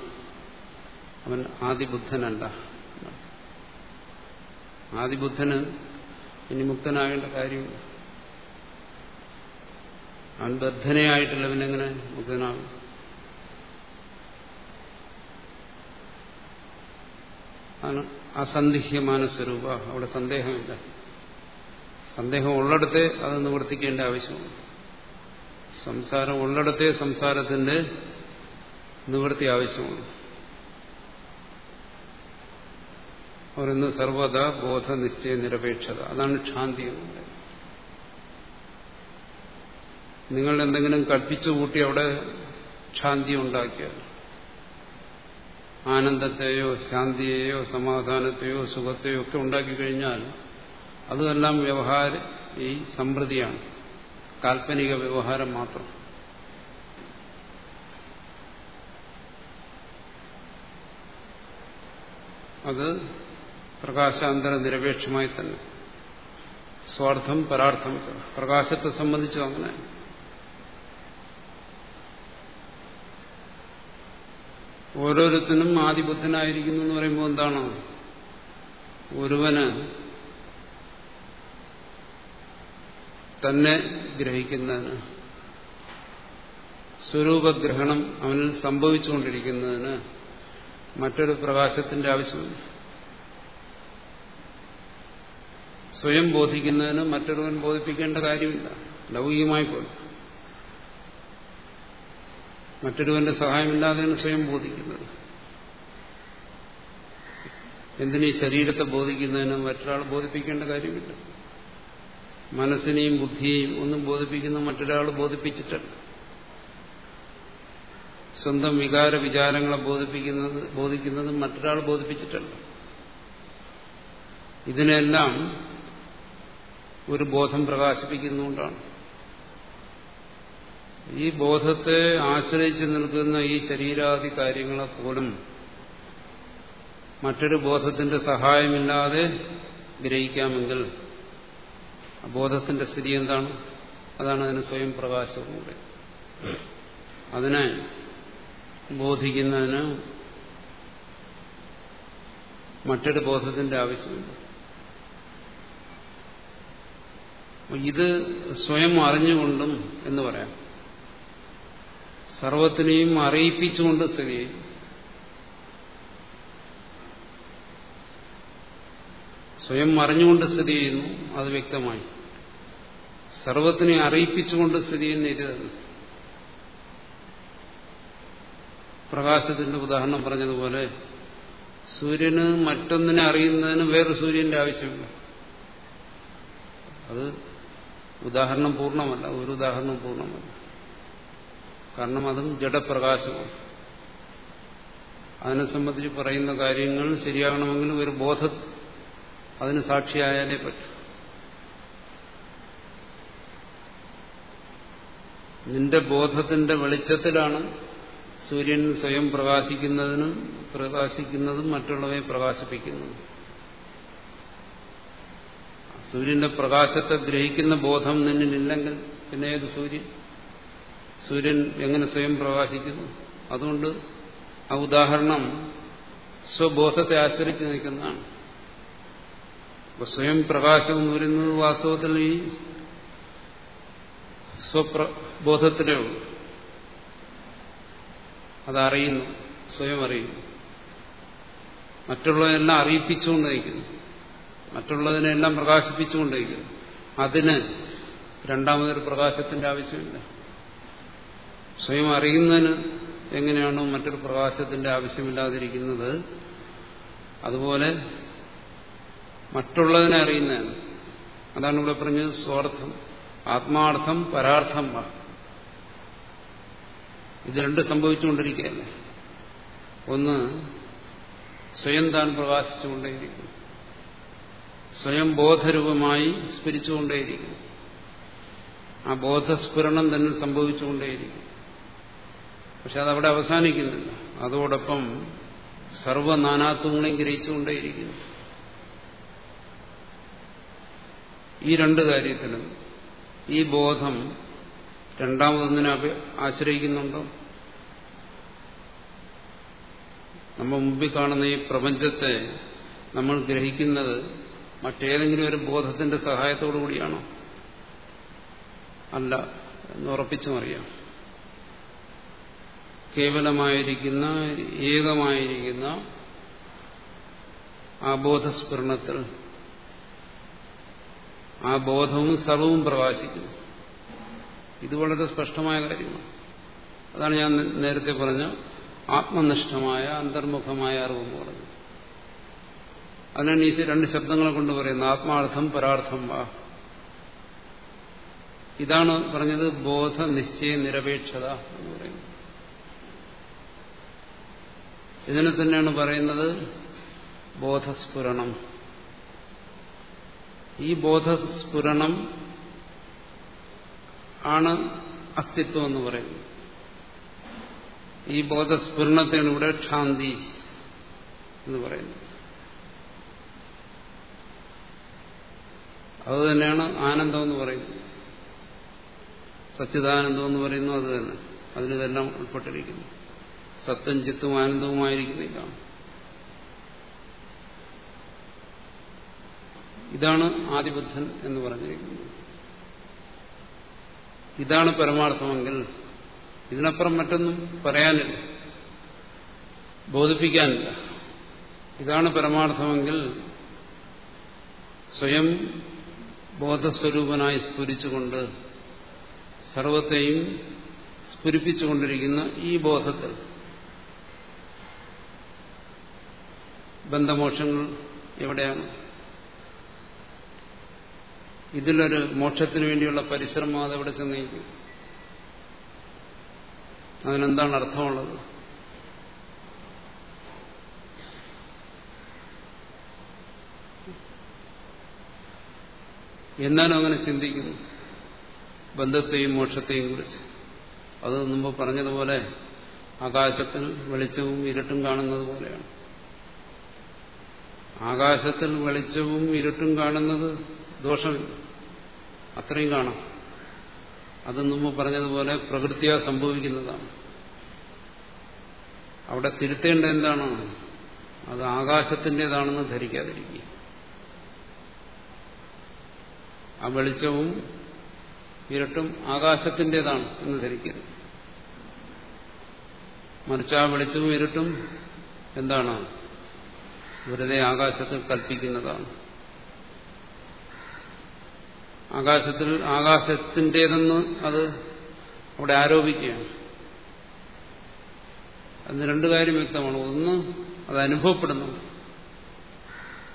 S1: അവൻ ആദിബുദ്ധനല്ല. ആദിബുദ്ധന് ഇനി മുക്തനാകേണ്ട കാര്യം അവൻ ബദ്ധനെ ആയിട്ടില്ല അവനെങ്ങനെ മുക്തനാകും? ആണ്. അസന്ദിഹ്യമാന സ്വരൂപ അവിടെ സന്ദേഹമില്ല. സന്ദേഹം ഉള്ളിടത്തെ അത് നിവർത്തിക്കേണ്ട ആവശ്യമാണ് സംസാരം ഉള്ളിടത്തെ സംസാരത്തിന്റെ നിവൃത്തി ആവശ്യമാണ് അവരിന്ന് സർവത ബോധ നിശ്ചയ നിരപേക്ഷത. അതാണ് ക്ഷാന്തി പറയുന്നത്. നിങ്ങൾ എന്തെങ്കിലും കൽപ്പിച്ചു കൂട്ടി അവിടെ ക്ഷാന്തി ഉണ്ടാക്കിയാൽ ആനന്ദത്തെയോ ശാന്തിയെയോ സമാധാനത്തെയോ സുഖത്തെയോ ഒക്കെ ഉണ്ടാക്കി കഴിഞ്ഞാൽ അതുമെല്ലാം വ്യവഹാര ഈ സമൃദ്ധിയാണ് കാൽപ്പനിക വ്യവഹാരം മാത്രം. അത് പ്രകാശാന്തര നിരപേക്ഷമായി തന്നെ. സ്വാർത്ഥം പരാർത്ഥം പ്രകാശത്തെ സംബന്ധിച്ചും അങ്ങനെ ഓരോരുത്തരും ആദിബുദ്ധനായിരിക്കുന്നു എന്ന് പറയുമ്പോൾ എന്താണ്? ഒരുവന് തന്നെ ഗ്രഹിക്കുന്നതിന് സ്വരൂപഗ്രഹണം അവനിൽ സംഭവിച്ചുകൊണ്ടിരിക്കുന്നതിന് മറ്റൊരു പ്രകാശത്തിന്റെ ആവശ്യമില്ല. സ്വയം ബോധിക്കുന്നതിന് മറ്റൊരുവൻ ബോധിപ്പിക്കേണ്ട കാര്യമില്ല. ലൗകികമായി പോലും മറ്റൊരുവന്റെ സഹായമില്ലാതെയാണ് സ്വയം ബോധിക്കുന്നത്. എന്തിനീ ശരീരത്തെ ബോധിക്കുന്നതിന് മറ്റൊരാൾ ബോധിപ്പിക്കേണ്ട കാര്യമില്ല. മനസ്സിനെയും ബുദ്ധിയെയും ഒന്നും ബോധിപ്പിക്കുന്ന മറ്റൊരാൾ ബോധിപ്പിച്ചിട്ടുണ്ട് സ്വന്തം വികാര വിചാരങ്ങളെ ബോധിപ്പിക്കുന്നത് ബോധിക്കുന്നത് മറ്റൊരാൾ ബോധിപ്പിച്ചിട്ടുണ്ട് ഇതിനെല്ലാം ഒരു ബോധം പ്രകാശിപ്പിക്കുന്നുകൊണ്ടാണ് ഈ ബോധത്തെ ആശ്രയിച്ച് നിൽക്കുന്ന ഈ ശരീരാദി കാര്യങ്ങളെ പോലും മറ്റൊരു ബോധത്തിന്റെ സഹായമില്ലാതെ ഗ്രഹിക്കാമെങ്കിൽ ബോധത്തിന്റെ സ്ഥിതി എന്താണ്? അതാണ് അതിന് സ്വയം പ്രകാശവും കൂടെ അതിനെ ബോധിക്കുന്നതിന് മറ്റൊരു ബോധത്തിന്റെ ആവശ്യമുണ്ട് ഇത് സ്വയം അറിഞ്ഞുകൊണ്ടും എന്ന് പറയാം. സർവത്തിനെയും അറിയിപ്പിച്ചുകൊണ്ട് സ്ഥിതി ചെയ്യും സ്വയം അറിഞ്ഞുകൊണ്ട് സ്ഥിതി ചെയ്യുന്നു അത് വ്യക്തമായി. സർവത്തിനെ അറിയിപ്പിച്ചുകൊണ്ട് സ്ഥിതി ചെയ്യുന്ന ഇത് പ്രകാശത്തിന്റെ ഉദാഹരണം പറഞ്ഞതുപോലെ സൂര്യന് മറ്റൊന്നിനെ അറിയുന്നതിന് വേറെ സൂര്യന്റെ ആവശ്യമില്ല. അത് ഉദാഹരണം പൂർണമല്ല ഒരു ഉദാഹരണം പൂർണമല്ല. കാരണം അതും ജഡപ്രകാശമാണ്. അതിനെ സംബന്ധിച്ച് പറയുന്ന കാര്യങ്ങൾ ശരിയാകണമെങ്കിൽ ഒരു ബോധ അതിന് സാക്ഷിയായാലേ പറ്റൂ. നിന്റെ ബോധത്തിന്റെ വെളിച്ചത്തിലാണ് സൂര്യൻ സ്വയം പ്രകാശിക്കുന്നതിനും പ്രകാശിക്കുന്നതും മറ്റുള്ളവയെ പ്രകാശിപ്പിക്കുന്നതും. സൂര്യന്റെ പ്രകാശത്തെ ഗ്രഹിക്കുന്ന ബോധം നിന്നിലില്ലെങ്കിൽ പിന്നെ ഏത് സൂര്യൻ? സൂര്യൻ എങ്ങനെ സ്വയം പ്രകാശിക്കുന്നു? അതുകൊണ്ട് ആ ഉദാഹരണം സ്വബോധത്തെ ആശ്രയിച്ച് നിൽക്കുന്നതാണ്. അപ്പൊ സ്വയം പ്രകാശം എന്ന് പറയുന്നത് വാസ്തവത്തിൽ ഈ സ്വപ്രബോധത്തിലേ ഉള്ളൂ. അതറിയുന്നു സ്വയം അറിയുന്നു. മറ്റുള്ളതെല്ലാം അറിയിപ്പിച്ചുകൊണ്ടിരിക്കുന്നു. മറ്റുള്ളതിനെല്ലാം പ്രകാശിപ്പിച്ചുകൊണ്ടിരിക്കുന്നു. അതിന് രണ്ടാമതൊരു പ്രകാശത്തിന്റെ ആവശ്യമില്ല. സ്വയം അറിയുന്നതിന് എങ്ങനെയാണോ മറ്റൊരു പ്രകാശത്തിന്റെ ആവശ്യമില്ലാതിരിക്കുന്നത്. അതുപോലെ മറ്റുള്ളതിനെ അറിയുന്നതാണ്. അതാണ് ഇവിടെ പറഞ്ഞത് സ്വാർത്ഥം ആത്മാർത്ഥം പരാർത്ഥം. ഇത് രണ്ട് സംഭവിച്ചുകൊണ്ടിരിക്കുകയല്ലേ? ഒന്ന് സ്വയം താൻ പ്രകാശിച്ചുകൊണ്ടേയിരിക്കുന്നു. സ്വയം ബോധരൂപമായി സ്ഫരിച്ചുകൊണ്ടേയിരിക്കുന്നു. ആ ബോധസ്ഫുരണം തന്നെ സംഭവിച്ചുകൊണ്ടേയിരിക്കും പക്ഷെ അതവിടെ അവസാനിക്കുന്നില്ല. അതോടൊപ്പം സർവനാനാത്വങ്ങളെയും ഗ്രഹിച്ചുകൊണ്ടേയിരിക്കുന്നു. ഈ രണ്ട് കാര്യത്തിലും ഈ ബോധം രണ്ടാമതൊന്നിനെ ആശ്രയിക്കുന്നുണ്ടോ? നമ്മൾ മുമ്പിൽ കാണുന്ന ഈ പ്രപഞ്ചത്തെ നമ്മൾ ഗ്രഹിക്കുന്നത് മറ്റേതെങ്കിലും ഒരു ബോധത്തിന്റെ സഹായത്തോടു കൂടിയാണോ? അല്ല എന്ന് ഉറപ്പിച്ചും അറിയാം. കേവലമായിരിക്കുന്ന ഏകമായിരിക്കുന്ന ആ ബോധസ്ഫുരണത്തിൽ ആ ബോധവും സർവവും പ്രകാശിക്കുന്നു. ഇത് വളരെ സ്പഷ്ടമായ കാര്യമാണ്. അതാണ് ഞാൻ നേരത്തെ പറഞ്ഞ ആത്മനിഷ്ഠമായ അന്തർമുഖമായ അറിവെന്ന് പറഞ്ഞു അതിനാണ് ഈ രണ്ട് ശബ്ദങ്ങളെ കൊണ്ട് പറയുന്നത് ആത്മാർത്ഥം പരാർത്ഥം വാ. ഇതാണ് പറഞ്ഞത് ബോധ നിശ്ചയ നിരപേക്ഷത എന്ന് പറയുന്നത്. ഇതിനെ തന്നെയാണ് പറയുന്നത് ബോധസ്ഫുരണം. ഈ ബോധസ്ഫുരണം ആണ് അസ്തിത്വം എന്ന് പറയുന്നത്. ഈ ബോധസ്ഫുരണത്തെയാണ് ഇവിടെ ക്ഷാന്തി എന്ന് പറയുന്നത്. അതുതന്നെയാണ് ആനന്ദം എന്ന് പറയുന്നത്. സച്ചിദാനന്ദം എന്ന് പറയുന്നു അത് തന്നെ. അതിനിതെല്ലാം ഉൾപ്പെട്ടിരിക്കുന്നു. സത്യം ചിത്തും ആനന്ദവുമായിരിക്കുന്നില്ല ഇതാണ് ആദിബുദ്ധൻ എന്ന് പറഞ്ഞിരിക്കുന്നത്. ഇതാണ് പരമാർത്ഥമെങ്കിൽ ഇതിനപ്പുറം മറ്റൊന്നും പറയാനില്ല. ബോധിപ്പിക്കാനില്ല. ഇതാണ് പരമാർത്ഥമെങ്കിൽ സ്വയം ബോധസ്വരൂപനായി സ്ഫുരിച്ചുകൊണ്ട് സർവത്തെയും സ്ഫുരിപ്പിച്ചുകൊണ്ടിരിക്കുന്ന ഈ ബോധത്തിൽ ബന്ധമോക്ഷങ്ങൾ എവിടെയാണ്? ഇതിലൊരു മോക്ഷത്തിന് വേണ്ടിയുള്ള പരിശ്രമം അതെവിടെ ചെന്നേക്കും? അതിനെന്താണ് അർത്ഥമുള്ളത്? എന്നാലും അങ്ങനെ ചിന്തിക്കുന്നു. ബന്ധത്തെയും മോക്ഷത്തെയും കുറിച്ച്. അത് മുമ്പ് പറഞ്ഞതുപോലെ ആകാശത്തിൽ വെളിച്ചവും ഇരുട്ടും കാണുന്നത് പോലെയാണ്. ആകാശത്തിൽ വെളിച്ചവും ഇരുട്ടും കാണുന്നത് ദോഷമില്ല. അത്രയും കാണാം. അത് മുമ്പ് പറഞ്ഞതുപോലെ പ്രകൃതിയാ സംഭവിക്കുന്നതാണ്. അവിടെ തിരുത്തേണ്ട എന്താണ് അത് ആകാശത്തിന്റെതാണെന്ന് ധരിക്കാതിരിക്കുക. ആ വെളിച്ചവും ഇരുട്ടും ആകാശത്തിന്റെതാണ് എന്ന് ധരിക്കരുത് മറിച്ച് ആ വെളിച്ചവും ഇരുട്ടും എന്താണ്? വെറുതെ ആകാശത്തിൽ കൽപ്പിക്കുന്നതാണ്. ആകാശത്തിൽ ആകാശത്തിന്റെതെന്ന് അത് അവിടെ ആരോപിക്കുകയാണ്. അതിന് രണ്ട് കാര്യം വ്യക്തമാണ്. ഒന്ന് അത് അനുഭവപ്പെടുന്നു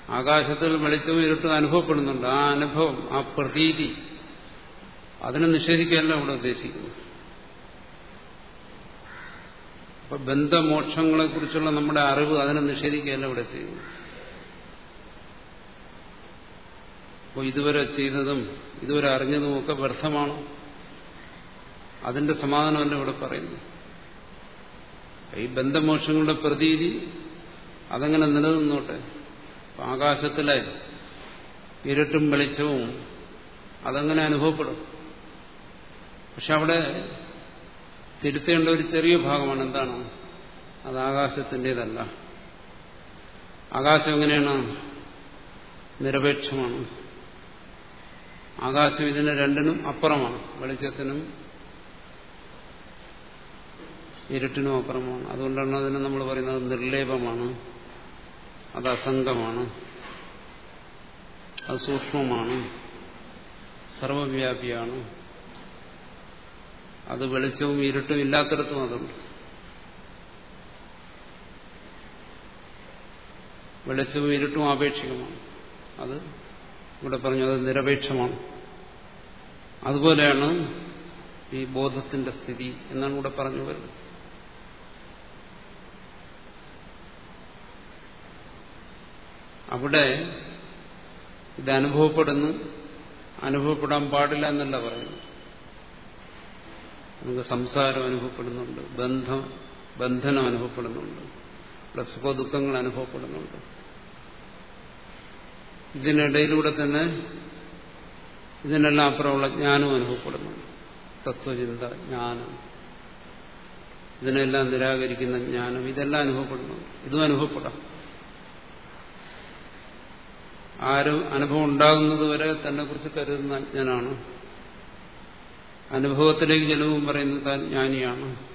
S1: ആകാശത്തിൽ വെളിച്ചവും ഇരുട്ടും അനുഭവപ്പെടുന്നുണ്ട്. ആ അനുഭവം ആ പ്രതീതി അതിനെ നിഷേധിക്കാനല്ല അവിടെ ഉദ്ദേശിക്കുന്നു അപ്പൊ ബന്ധമോക്ഷങ്ങളെ കുറിച്ചുള്ള നമ്മുടെ അറിവ് അതിനെ നിഷേധിക്കുകയല്ല ഇവിടെ ചെയ്യുന്നു അപ്പോൾ ഇതുവരെ ചെയ്തതും ഇതുവരെ അറിഞ്ഞതും ഒക്കെ വ്യർത്ഥമാണ്. അതിന്റെ സമാധാനമല്ല ഇവിടെ പറയുന്നു ഈ ബന്ധമോക്ഷങ്ങളുടെ പ്രതീതി അതങ്ങനെ നിലനിന്നോട്ടെ. ആകാശത്തിലെ ഇരട്ടും വെളിച്ചവും അതങ്ങനെ അനുഭവപ്പെടും. പക്ഷെ അവിടെ തിരുത്തേണ്ട ഒരു ചെറിയ ഭാഗമാണ് എന്താണ്? അത് ആകാശത്തിന്റെതല്ല. ആകാശം എങ്ങനെയാണ്? നിരപേക്ഷമാണ്. ആകാശം ഇതിന് രണ്ടിനും അപ്പുറമാണ്. വെളിച്ചത്തിനും ഇരുട്ടിനും അപ്പുറമാണ്. അതുകൊണ്ടാണ് അതിനെ നമ്മൾ പറയുന്നത് നിർലേപമാണ്. അത് അസംഗമാണ്. അത് സൂക്ഷ്മമാണ്. സർവവ്യാപിയാണ്. അത് വെളിച്ചവും ഇരുട്ടും ഇല്ലാത്തിടത്തും അതുണ്ട്. വെളിച്ചവും ഇരുട്ടും ആപേക്ഷികമാണ്. അത് ഇവിടെ പറഞ്ഞു അത് നിരപേക്ഷമാണ്. അതുപോലെയാണ് ഈ ബോധത്തിന്റെ സ്ഥിതി എന്നാണ് ഇവിടെ പറഞ്ഞു വരുന്നത്. അവിടെ ഇത് അനുഭവപ്പെടുന്നു. അനുഭവപ്പെടാൻ പാടില്ല എന്നല്ല പറയുന്നു നമുക്ക് സംസാരം അനുഭവപ്പെടുന്നുണ്ട് ബന്ധം ബന്ധനം അനുഭവപ്പെടുന്നുണ്ട് ഇവിടെ സുഖദുഃഖങ്ങൾ അനുഭവപ്പെടുന്നുണ്ട്. ഇതിനിടയിലൂടെ തന്നെ ഇതിനെല്ലാം അപ്പുറമുള്ള ജ്ഞാനവും അനുഭവപ്പെടുന്നുണ്ട്. തത്വചിന്ത ജ്ഞാനം. ഇതിനെല്ലാം നിരാകരിക്കുന്ന ജ്ഞാനം ഇതെല്ലാം അനുഭവപ്പെടുന്നുണ്ട്. ഇതും അനുഭവപ്പെടാം. ആരും അനുഭവം ഉണ്ടാകുന്നതുവരെ തന്നെ കുറിച്ച് കരുതുന്ന അജ്ഞനാണ് അനുഭവത്തിലേക്ക് ജനവും പറയുന്നത് താൻ ജ്ഞാനിയാണ്.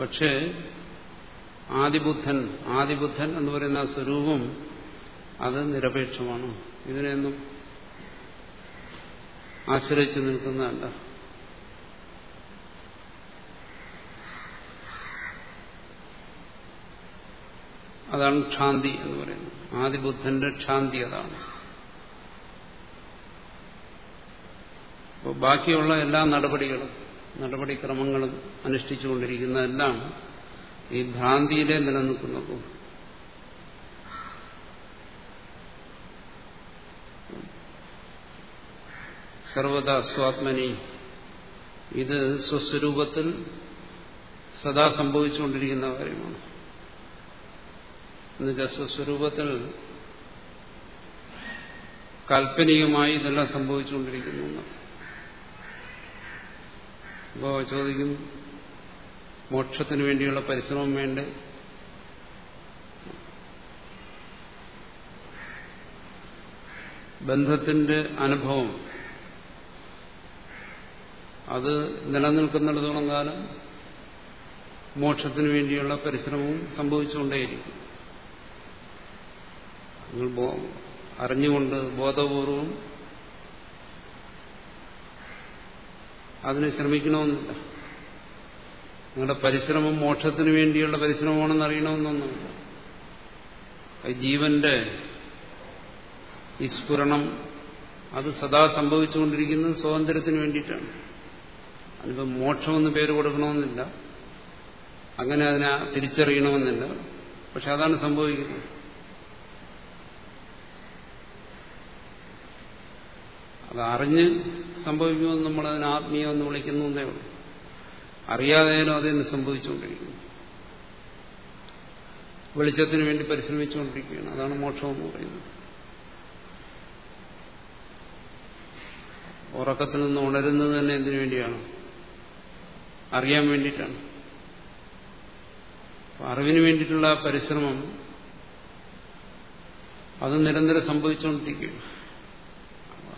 S1: പക്ഷേ ആദിബുദ്ധൻ ആദിബുദ്ധൻ എന്ന് പറയുന്ന ആ സ്വരൂപം അത് നിരപേക്ഷമാണ്. ഇതിനെയൊന്നും ആശ്രയിച്ചു നിൽക്കുന്നതല്ല. അതാണ് ക്ഷാന്തി എന്ന് പറയുന്നത്. ആദിബുദ്ധന്റെ ക്ഷാന്തി അതാണ്. അപ്പോൾ ബാക്കിയുള്ള എല്ലാ നടപടികളും നടപടിക്രമങ്ങളും അനുഷ്ഠിച്ചുകൊണ്ടിരിക്കുന്നതെല്ലാം ഈ ഭ്രാന്തിയിലെ നിലനിൽക്കുന്നു സർവത സ്വാത്മനി ഇത് സ്വസ്വരൂപത്തിൽ സദാ സംഭവിച്ചുകൊണ്ടിരിക്കുന്ന കാര്യമാണ്. എന്നുവെച്ചാൽ സ്വസ്വരൂപത്തിൽ കാൽപ്പനികമായി ഇതെല്ലാം സംഭവിച്ചുകൊണ്ടിരിക്കുന്നു. ഇപ്പോ ചോദിക്കും മോക്ഷത്തിന് വേണ്ടിയുള്ള പരിശ്രമം വേണ്ടേ? ബന്ധത്തിന്റെ അനുഭവം. അത് നിലനിൽക്കുന്നിടത്തോളം കാലം മോക്ഷത്തിന് വേണ്ടിയുള്ള പരിശ്രമവും സംഭവിച്ചുകൊണ്ടേയിരിക്കും. നിങ്ങൾ അറിഞ്ഞുകൊണ്ട് ബോധപൂർവം അതിന് ശ്രമിക്കണമെന്നില്ല നിങ്ങളുടെ പരിശ്രമം മോക്ഷത്തിന് വേണ്ടിയുള്ള പരിശ്രമമാണെന്ന് അറിയണമെന്നൊന്നുമില്ല ജീവന്റെ വിസ്ഫുരണം അത് സദാ സംഭവിച്ചുകൊണ്ടിരിക്കുന്നത് സ്വാതന്ത്ര്യത്തിന് വേണ്ടിയിട്ടാണ്. അതിപ്പോൾ മോക്ഷമെന്ന് പേര് കൊടുക്കണമെന്നില്ല. അങ്ങനെ അതിനെ തിരിച്ചറിയണമെന്നില്ല. പക്ഷെ അതാണ് സംഭവിക്കുന്നത്. അത് അറിഞ്ഞ് സംഭവിക്കുമെന്ന് നമ്മൾ അതിനെ ആത്മീയമെന്ന് വിളിക്കുന്നു എന്നേ ഉള്ളൂ. അറിയാതെയാലും അതിന് സംഭവിച്ചുകൊണ്ടിരിക്കുന്നു. വെളിച്ചത്തിന് വേണ്ടി പരിശ്രമിച്ചുകൊണ്ടിരിക്കുകയാണ്. അതാണ് മോക്ഷമെന്ന് പറയുന്നത്. ഉറക്കത്തിൽ നിന്ന് ഉണരുന്നത് തന്നെ എന്തിനു വേണ്ടിയാണ്? അറിയാൻ വേണ്ടിയിട്ടാണ്. അറിവിന് വേണ്ടിയിട്ടുള്ള പരിശ്രമം അത് നിരന്തരം സംഭവിച്ചുകൊണ്ടിരിക്കുകയാണ്.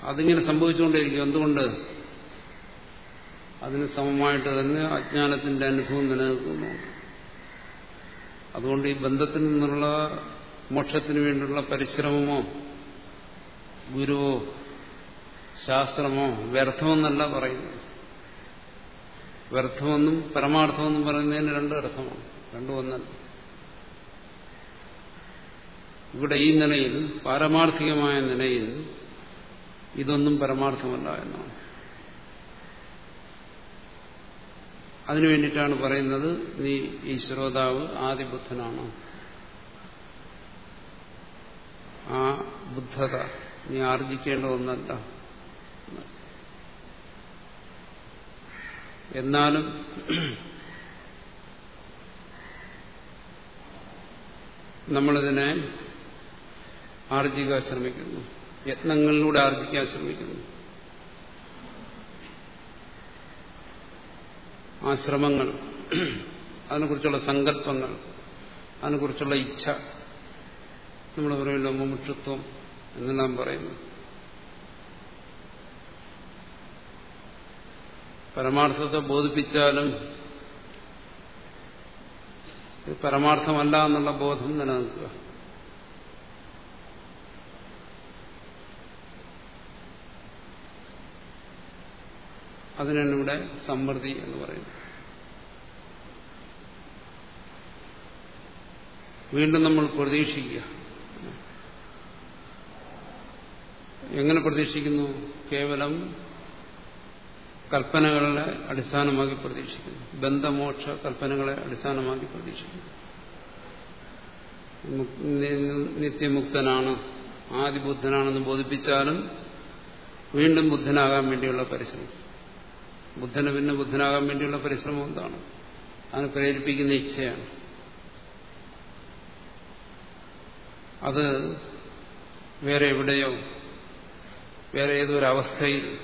S1: അതിങ്ങനെ സംഭവിച്ചുകൊണ്ടേയിരിക്കും. എന്തുകൊണ്ട്? അതിന് സമമായിട്ട് തന്നെ അജ്ഞാനത്തിന്റെ അനുഭവം നിലനിൽക്കുന്നു. അതുകൊണ്ട് ഈ ബന്ധത്തിൽ നിന്നുള്ള മോക്ഷത്തിന് വേണ്ടിയുള്ള പരിശ്രമമോ ഗുരുവോ ശാസ്ത്രമോ വ്യർത്ഥമെന്നല്ല പറയുന്നത്. വ്യർത്ഥമെന്നും പരമാർത്ഥമെന്നും പറയുന്നതിന് രണ്ട് അർത്ഥമാണ്. രണ്ടും ഒന്നല്ല. ഇവിടെ ഈ നിലയിൽ പാരമാർത്ഥികമായ നിലയിൽ ഇതൊന്നും പരമാർത്ഥമല്ല എന്നാണ്. അതിനു വേണ്ടിയിട്ടാണ് പറയുന്നത് നീ ഈ ശ്രോതാവ് ആദിബുദ്ധനാണ്. ആ ബുദ്ധത നീ ആർജിക്കേണ്ട ഒന്നല്ല എന്നാലും നമ്മളിതിനെ ആർജിക്കാൻ ശ്രമിക്കുന്നു. യത്നങ്ങളിലൂടെ ആർജിക്കാൻ ശ്രമിക്കുന്നു. ആ ശ്രമങ്ങൾ അതിനെക്കുറിച്ചുള്ള സങ്കല്പങ്ങൾ അതിനെക്കുറിച്ചുള്ള ഇച്ഛ നമ്മൾ പറയുമല്ലോ മുമുക്ഷത്വം എന്നെല്ലാം പറയുന്നു. പരമാർത്ഥത്തെ ബോധിപ്പിച്ചാലും ഇത് പരമാർത്ഥമല്ല എന്നുള്ള ബോധം നിലനിൽക്കുക. അതിനാണ് ഇവിടെ സമൃദ്ധി എന്ന് പറയുന്നത് വീണ്ടും നമ്മൾ പ്രതീക്ഷിക്കുക. എങ്ങനെ പ്രതീക്ഷിക്കുന്നു? കേവലം കൽപ്പനകളെ അടിസ്ഥാനമാക്കി പ്രതീക്ഷിക്കുന്നു. ബന്ധമോക്ഷ കൽപ്പനകളെ അടിസ്ഥാനമാക്കി പ്രതീക്ഷിക്കുന്നു. നിത്യമുക്തനാണ്. ആദിബുദ്ധനാണെന്ന് ബോധിപ്പിച്ചാലും വീണ്ടും ബുദ്ധനാകാൻ വേണ്ടിയുള്ള പരിശ്രമം. ബുദ്ധന് പിന്നെ ബുദ്ധനാകാൻ വേണ്ടിയുള്ള പരിശ്രമം എന്താണ്? അതിന് പ്രേരിപ്പിക്കുന്ന ഇച്ഛയാണ്. അത് വേറെ എവിടെയോ വേറെ ഏതൊരവസ്ഥയിൽ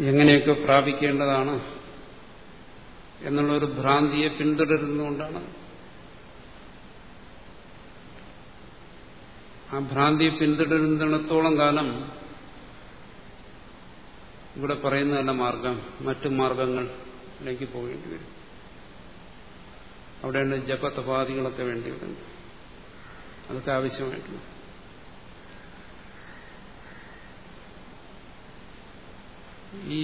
S1: എങ്ങനെയൊക്കെ പ്രാപിക്കേണ്ടതാണ് എന്നുള്ള ഒരു ഭ്രാന്തിയെ പിന്തുടരുന്നതുകൊണ്ടാണ്. ആ ഭ്രാന്തിയെ പിന്തുടരുന്നിടത്തോളം കാലം ഇവിടെ പറയുന്നതല്ല മാർഗം. മറ്റു മാർഗങ്ങളിലേക്ക് പോകേണ്ടി വരും. അവിടെയാണ് ജപതപാദികളൊക്കെ വേണ്ടി വരുന്നത് അതൊക്കെ ആവശ്യമായിട്ടുണ്ട്. ഈ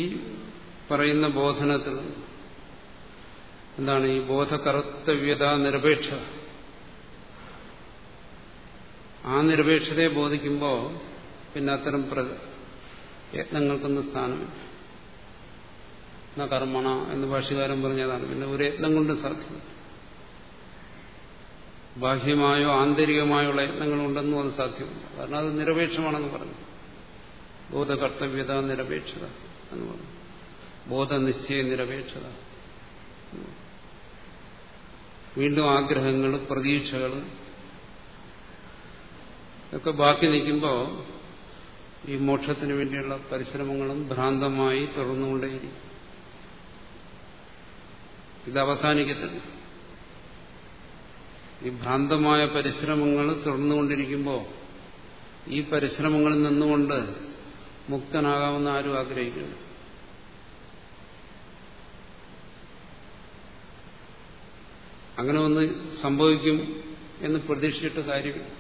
S1: പറയുന്ന ബോധനത്തിൽ എന്താണ്? ഈ ബോധകർത്തവ്യത നിരപേക്ഷ ആ നിരപേക്ഷതയെ ബോധിക്കുമ്പോൾ പിന്നെ അത്തരം യത്നങ്ങൾക്കൊന്നും സ്ഥാനമില്ല കർമ്മണ എന്ന് ഭാഷകാരം പറഞ്ഞതാണ്. പിന്നെ ഒരു യത്നം കൊണ്ട് സാധ്യമല്ല ബാഹ്യമായോ ആന്തരികമായോ ഉള്ള യത്നങ്ങളുണ്ടെന്നും അത് സാധ്യമല്ല കാരണം അത് നിരപേക്ഷമാണെന്ന് പറഞ്ഞു. ബോധകർത്തവ്യത നിരപേക്ഷത എന്ന് പറഞ്ഞു. ബോധനിശ്ചയ നിരപേക്ഷത വീണ്ടും ആഗ്രഹങ്ങൾ പ്രതീക്ഷകൾ ഒക്കെ ബാക്കി നിൽക്കുമ്പോൾ ഈ മോക്ഷത്തിന് വേണ്ടിയുള്ള പരിശ്രമങ്ങളും ഭ്രാന്തമായി തുടർന്നുകൊണ്ടേയിരിക്കും. ഇത് അവസാനിക്കത്തില്ല. ഈ ഭ്രാന്തമായ പരിശ്രമങ്ങൾ തുടർന്നുകൊണ്ടിരിക്കുമ്പോൾ ഈ പരിശ്രമങ്ങളിൽ നിന്നുകൊണ്ട് മുക്തനാകാമെന്ന് ആരും ആഗ്രഹിക്കുന്നു അങ്ങനെ ഒന്ന് സംഭവിക്കും എന്ന് പ്രതീക്ഷിച്ചിട്ട് കാര്യമില്ല.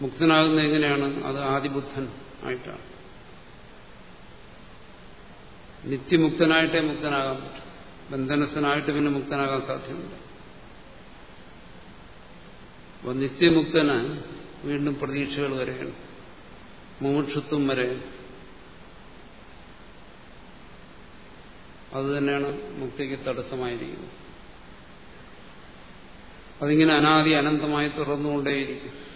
S1: മുക്തനാകുന്ന എങ്ങനെയാണ്? അത് ആദിബുദ്ധൻ ആയിട്ടാണ്. നിത്യമുക്തനായിട്ടേ മുക്തനാകാൻ പറ്റും. ബന്ധനസ്ഥനായിട്ട് പിന്നെ മുക്തനാകാൻ സാധ്യമല്ല അപ്പോൾ നിത്യമുക്തന് വീണ്ടും പ്രതീക്ഷകൾ വരെയാണ് മുമുക്ഷുത്വം വരെയാണ് അതുതന്നെയാണ് മുക്തിക്ക് തടസ്സമായിരിക്കുന്നത്. അതിങ്ങനെ അനാദി അനന്തമായി തുറന്നുകൊണ്ടേയിരിക്കും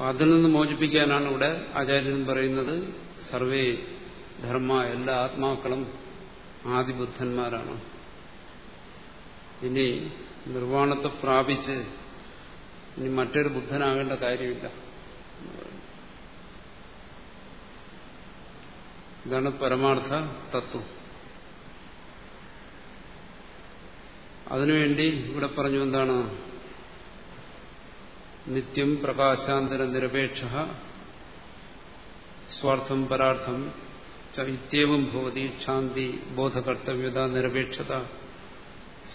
S1: അതിൽ നിന്ന് മോചിപ്പിക്കാനാണ് ഇവിടെ ആചാര്യൻ പറയുന്നത്. സർവേ ധർമ്മ എല്ലാ ആത്മാക്കളും ആദിബുദ്ധന്മാരാണ്. ഇനി നിർവാണത്തെ പ്രാപിച്ച് ഇനി മറ്റൊരു ബുദ്ധനാകേണ്ട കാര്യമില്ല. ഇതാണ് പരമാർത്ഥ തത്വം. അതിനുവേണ്ടി ഇവിടെ പറഞ്ഞു എന്താണ്? നിത്യം പ്രകാശാന്തര നിരപേക്ഷ സ്വാർത്ഥം പരാർത്ഥം ഇത്യവും ഭവതി ശാന്തി ബോധകർത്തവ്യത നിരപേക്ഷത.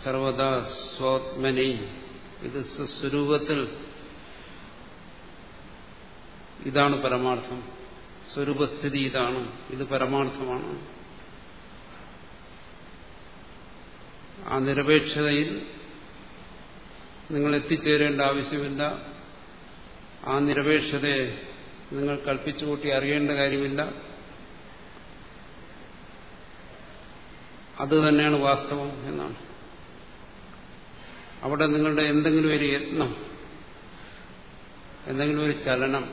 S1: സർവദാ സ്വാത്മനി. ഇത് സ്വസ്വരൂപത്തിൽ ഇതാണ് പരമാർത്ഥം. സ്വരൂപസ്ഥിതി ഇതാണ്. ഇത് പരമാർത്ഥമാണ്. ആ നിരപേക്ഷതയിൽ നിങ്ങൾ എത്തിച്ചേരേണ്ട ആവശ്യമില്ല. ആ നിരപേക്ഷതയെ നിങ്ങൾ കൽപ്പിച്ചു കൂട്ടി അറിയേണ്ട കാര്യമില്ല. അത് തന്നെയാണ് വാസ്തവം എന്നാണ്. അവിടെ നിങ്ങളുടെ എന്തെങ്കിലും ഒരു യത്നം എന്തെങ്കിലും ഒരു ചലനം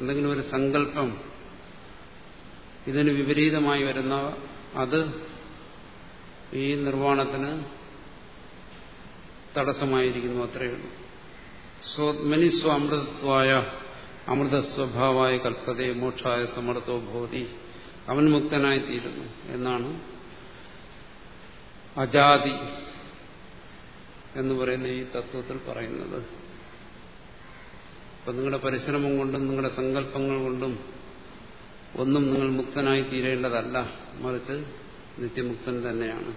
S1: എന്തെങ്കിലും ഒരു സങ്കല്പം ഇതിന് വിപരീതമായി വരുന്ന അത് ഈ നിർവാണത്തിന് തടസ്സമായിരിക്കുന്നു അത്രയേ ഉള്ളൂ സ്വാമൃതത്വായ അമൃത അമൃതസ്വഭാവായ കൽപ്പതെ മോക്ഷായ സമർത്ഥോ ഭവതി അവൻ മുക്തനായിത്തീരുന്നു എന്നാണ് അജാതി എന്ന് പറയുന്ന ഈ തത്വത്തിൽ പറയുന്നത്. അപ്പം നിങ്ങളുടെ പരിശ്രമം കൊണ്ടും നിങ്ങളുടെ സങ്കല്പങ്ങൾ കൊണ്ടും ഒന്നും നിങ്ങൾ മുക്തനായി തീരേണ്ടതല്ല മറിച്ച് നിത്യമുക്തൻ തന്നെയാണ്.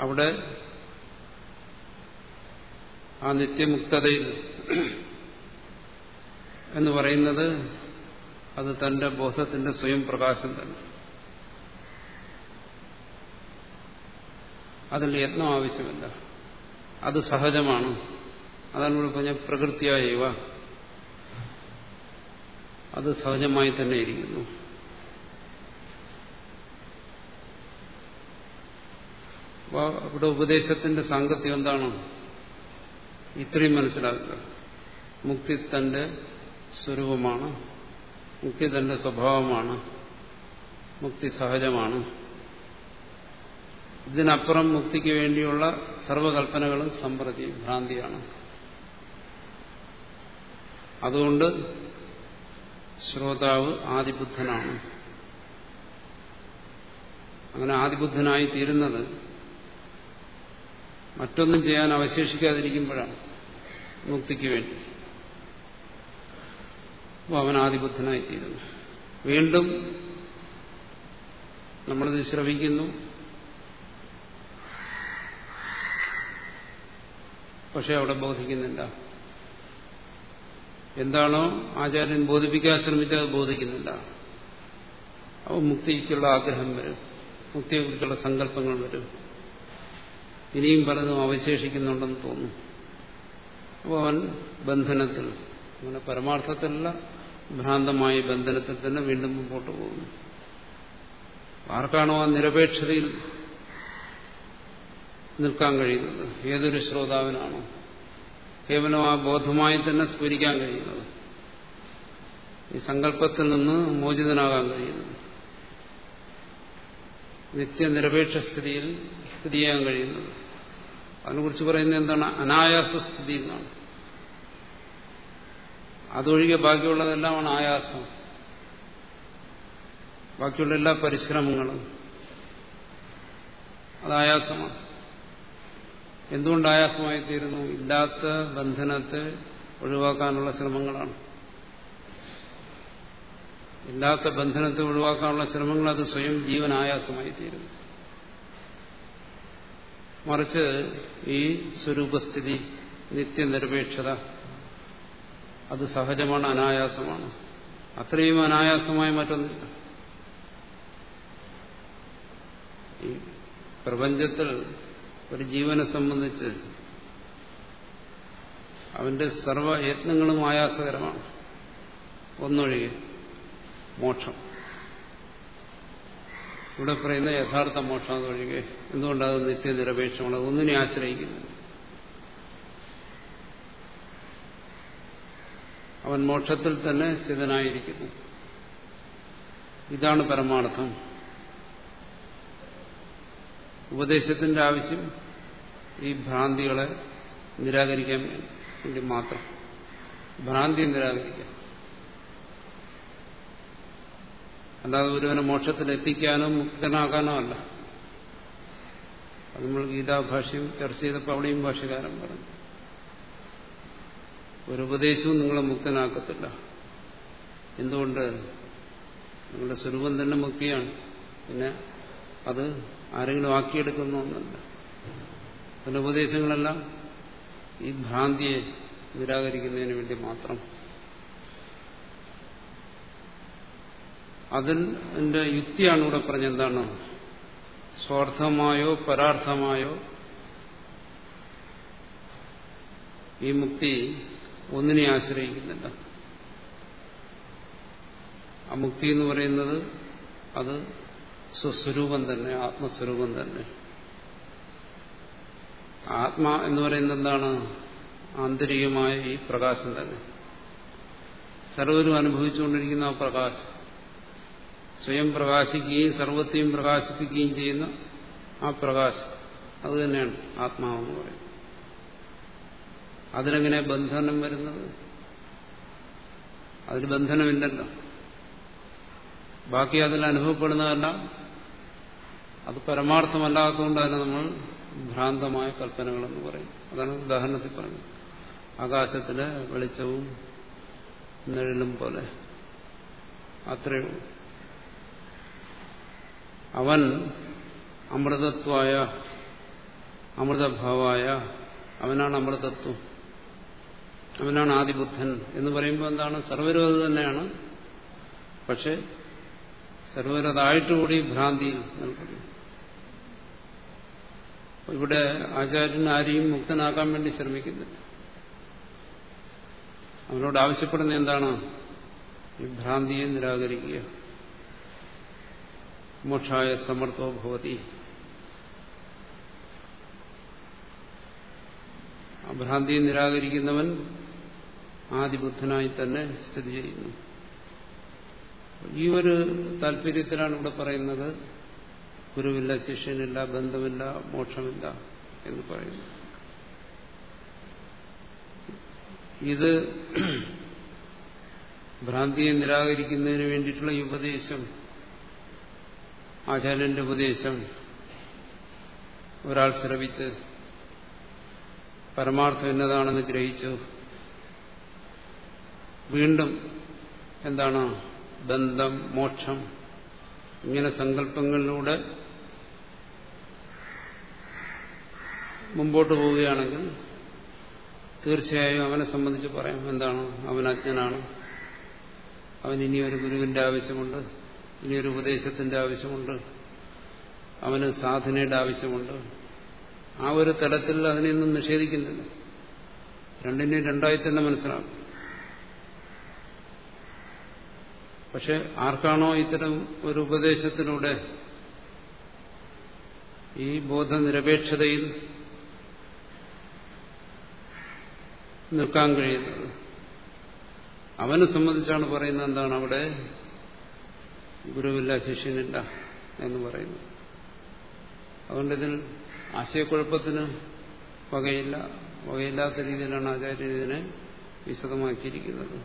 S1: അവിടെ ആ നിത്യമുക്തതയിൽ എന്ന് പറയുന്നത് അത് തന്റെ ബോധത്തിന്റെ സ്വയം പ്രകാശം തന്നെ. അതിൽ യത്നം ആവശ്യമില്ല. അത് സഹജമാണ്. അതാണ് ഇവിടെ പറഞ്ഞ പ്രകൃതിയായവ അത് സഹജമായി തന്നെ ഇരിക്കുന്നു. അപ്പോൾ ഇവിടെ ഉപദേശത്തിന്റെ സാങ്കത്യം എന്താണ്? ഇത്രയും മനസ്സിലാക്കുക. മുക്തി തന്റെ സ്വരൂപമാണ്. മുക്തി തന്റെ സ്വഭാവമാണ്. മുക്തി സഹജമാണ്. ഇതിനപ്പുറം മുക്തിക്ക് വേണ്ടിയുള്ള സർവകൽപ്പനകളും സമ്പ്രതി ഭ്രാന്തിയാണ്. അതുകൊണ്ട് ശ്രോതാവ് ആദിബുദ്ധനാണ്. അങ്ങനെ ആദിബുദ്ധനായി തീരുന്നത് മറ്റൊന്നും ചെയ്യാൻ അവശേഷിക്കാതിരിക്കുമ്പോഴാണ് മുക്തിക്ക് വേണ്ടി. അപ്പോൾ അവൻ തീരുന്നു. വീണ്ടും നമ്മളിത് ശ്രമിക്കുന്നു പക്ഷെ അവിടെ ബോധിക്കുന്നില്ല. എന്താണോ ആചാര്യൻ ബോധിപ്പിക്കാൻ ശ്രമിച്ചത് ബോധിക്കുന്നില്ല. അപ്പോൾ മുക്തിക്കുള്ള ആഗ്രഹം വരും. മുക്തിയെക്കുറിച്ചുള്ള സങ്കല്പങ്ങൾ വരും. ഇനിയും പലതും അവശേഷിക്കുന്നുണ്ടെന്ന് തോന്നുന്നു. അപ്പോൾ അവൻ ബന്ധനത്തിൽ അങ്ങനെ പരമാർത്ഥത്തിലുള്ള ഭ്രാന്തമായ ബന്ധനത്തിൽ തന്നെ വീണ്ടും മുമ്പോട്ട് പോകുന്നു. ആർക്കാണോ ആ നിരപേക്ഷതയിൽ നിൽക്കാൻ കഴിയുന്നത്? ഏതൊരു ശ്രോതാവിനാണോ? കേവലം ആ ബോധമായി തന്നെ സ്മരിക്കാൻ കഴിയുന്നത്? ഈ സങ്കല്പത്തിൽ നിന്ന് മോചിതനാകാൻ കഴിയുന്നത്? നിത്യനിരപേക്ഷ സ്ഥിതിയിൽ സ്ഥിതി ചെയ്യാൻ കഴിയുന്നത്. അതിനെക്കുറിച്ച് പറയുന്നത് എന്താണ്? അനായാസ സ്ഥിതി എന്നാണ്. അതൊഴികെ ബാക്കിയുള്ളതെല്ലാമാണ് ആയാസം. ബാക്കിയുള്ള എല്ലാ പരിശ്രമങ്ങളും അത് ആയാസമാണ്. എന്തുകൊണ്ട് ആയാസമായി തീരുന്നു ഇല്ലാത്ത ബന്ധനത്തെ ഒഴിവാക്കാനുള്ള ശ്രമങ്ങളാണ്. ഇല്ലാത്ത ബന്ധനത്തെ ഒഴിവാക്കാനുള്ള ശ്രമങ്ങൾ അത് സ്വയം ജീവൻ ആയാസമായി തീരുന്നു മറിച്ച് ഈ സ്വരൂപസ്ഥിതി നിത്യനിരപേക്ഷത അത് സഹജമാണ് അനായാസമാണ്. അത്രയും അനായാസമായി മറ്റൊന്നില്ല ഈ പ്രപഞ്ചത്തിൽ ഒരു ജീവനെ സംബന്ധിച്ച് അവന്റെ സർവയത്നങ്ങളും ആയാസകരമാണ്. ഒന്നൊഴികെ മോക്ഷം. ഇവിടെ പറയുന്ന യഥാർത്ഥ മോക്ഷം ഒഴികെ എന്തുകൊണ്ടത് നിത്യനിരപേക്ഷമാണ് ഒന്നിനെ ആശ്രയിക്കുന്നു. അവൻ മോക്ഷത്തിൽ തന്നെ സ്ഥിതനായിരിക്കുന്നു. ഇതാണ് പരമാർത്ഥം. ഉപദേശത്തിന്റെ ആവശ്യം ഈ ഭ്രാന്തികളെ നിരാകരിക്കാൻ വേണ്ടി മാത്രം. ഭ്രാന്തി നിരാകരിക്കാൻ. അല്ലാതെ ഒരുവനെ മോക്ഷത്തിൽ എത്തിക്കാനോ മുക്തനാക്കാനോ അല്ല. നമ്മൾ ഗീതാഭാഷ്യം ചർച്ച ചെയ്തപ്പോൾ അവിടെയും ഭാഷ്യകാരൻ പറഞ്ഞു. ഒരു ഉപദേശവും നിങ്ങളെ മുക്തനാക്കത്തില്ല. എന്തുകൊണ്ട്? നിങ്ങളുടെ സ്വരൂപം തന്നെ മുക്തിയാണ്. പിന്നെ അത് ആരെങ്കിലും ആക്കിയെടുക്കുന്ന ഒന്നല്ല അതിന്റെ ഉപദേശങ്ങളെല്ലാം ഈ ഭ്രാന്തിയെ നിരാകരിക്കുന്നതിന് വേണ്ടി മാത്രം അതിന്റെ യുക്തിയാണ് ഇവിടെ പറഞ്ഞെന്താണ് സ്വാർത്ഥമായോ പരാർത്ഥമായോ? ഈ മുക്തി ഒന്നിനെ ആശ്രയിക്കുന്നില്ല. ആ മുക്തി എന്ന് പറയുന്നത് അത് സ്വസ്വരൂപം തന്നെ ആത്മസ്വരൂപം തന്നെ. ആത്മ എന്ന് പറയുന്നത് എന്താണ്? ആന്തരികമായ ഈ പ്രകാശം തന്നെ. സർവരും അനുഭവിച്ചുകൊണ്ടിരിക്കുന്ന ആ പ്രകാശം. സ്വയം പ്രകാശിക്കുകയും സർവത്തെയും പ്രകാശിപ്പിക്കുകയും ചെയ്യുന്ന ആ പ്രകാശം. അത് തന്നെയാണ് ആത്മാവെന്ന് പറയുന്നത്. അതിനെങ്ങനെ ബന്ധനം വരുന്നത്? അതിന് ബന്ധനമില്ലല്ലോ. ബാക്കി അതിൽ അനുഭവപ്പെടുന്നതെല്ലാം അത് പരമാർത്ഥമല്ലാത്തതുകൊണ്ട് തന്നെ നമ്മൾ ഭ്രാന്തമായ കൽപ്പനകളെന്ന് പറയും. അതാണ് ഉദാഹരണത്തിൽ പറഞ്ഞത്. ആകാശത്തിലെ വെളിച്ചവും നിഴലും പോലെ. അത്രയും അവൻ അമൃതത്വായ അമൃതഭാവായ അവനാണ് അമൃതത്വം. അവനാണ് ആദിബുദ്ധൻ എന്ന് പറയുമ്പോൾ എന്താണ്? സർവരും അത് തന്നെയാണ്. പക്ഷെ സർവരതായിട്ടുകൂടി ഭ്രാന്തിയിൽ നിൽക്കുന്നു ഇവിടെ ആചാര്യൻ ആരെയും മുക്തനാക്കാൻ വേണ്ടി ശ്രമിക്കുന്നില്ല. അവനോട് ആവശ്യപ്പെടുന്ന എന്താണ്? ഈ ഭ്രാന്തിയെ നിരാകരിക്കുക. മോക്ഷായ സമർത്ഥോ ഭവതി ഭ്രാന്തിയെ നിരാകരിക്കുന്നവൻ ആദിബുദ്ധനായി തന്നെ സ്ഥിതി ചെയ്യുന്നു. ഈ ഒരു താല്പര്യത്തിലാണ് ഇവിടെ പറയുന്നത് ഗുരുവില്ല ശിഷ്യനില്ല ബന്ധമില്ല മോക്ഷമില്ല എന്ന് പറയുന്നു. ഇത് ഭ്രാന്തിയെ നിരാകരിക്കുന്നതിന് വേണ്ടിയിട്ടുള്ള ഉപദേശം ആചാര്യന്റെ ഉപദേശം ഒരാൾ ശ്രവിച്ച് പരമാർത്ഥം എന്നതാണെന്ന് ഗ്രഹിച്ചു. വീണ്ടും എന്താണ്? ബന്ധം മോക്ഷം ഇങ്ങനെ സങ്കല്പങ്ങളിലൂടെ മുമ്പോട്ട് പോവുകയാണെങ്കിൽ തീർച്ചയായും അവനെ സംബന്ധിച്ച് പറയാം എന്താണ്? അവൻ അജ്ഞനാണ്. അവൻ ഒരു ഗുരുവിന്റെ ആവശ്യമുണ്ട്. ഇനിയൊരു ഉപദേശത്തിന്റെ ആവശ്യമുണ്ട്. അവന് സാധനയുടെ ആവശ്യമുണ്ട്. ആ ഒരു തലത്തിൽ അതിനെയൊന്നും നിഷേധിക്കുന്നില്ല. രണ്ടിനെയും രണ്ടായി തന്നെ മനസ്സിലാക്കും പക്ഷെ ആർക്കാണോ ഇത്തരം ഒരു ഉപദേശത്തിലൂടെ ഈ ബോധനിരപേക്ഷതയിൽ നിൽക്കാൻ കഴിയുന്നത്? അവനെ സംബന്ധിച്ചാണ് പറയുന്നത് എന്താണ് അവിടെ? ഗുരുവില്ല ശിഷ്യനില്ല എന്ന് പറയുന്നു. അതുകൊണ്ട് ഇതിൽ ആശയക്കുഴപ്പത്തിന് വകയില്ല വകയില്ലാത്ത രീതിയിലാണ് ആചാര്യൻ ഇതിനെ വിശദമാക്കിയിരിക്കുന്നത്.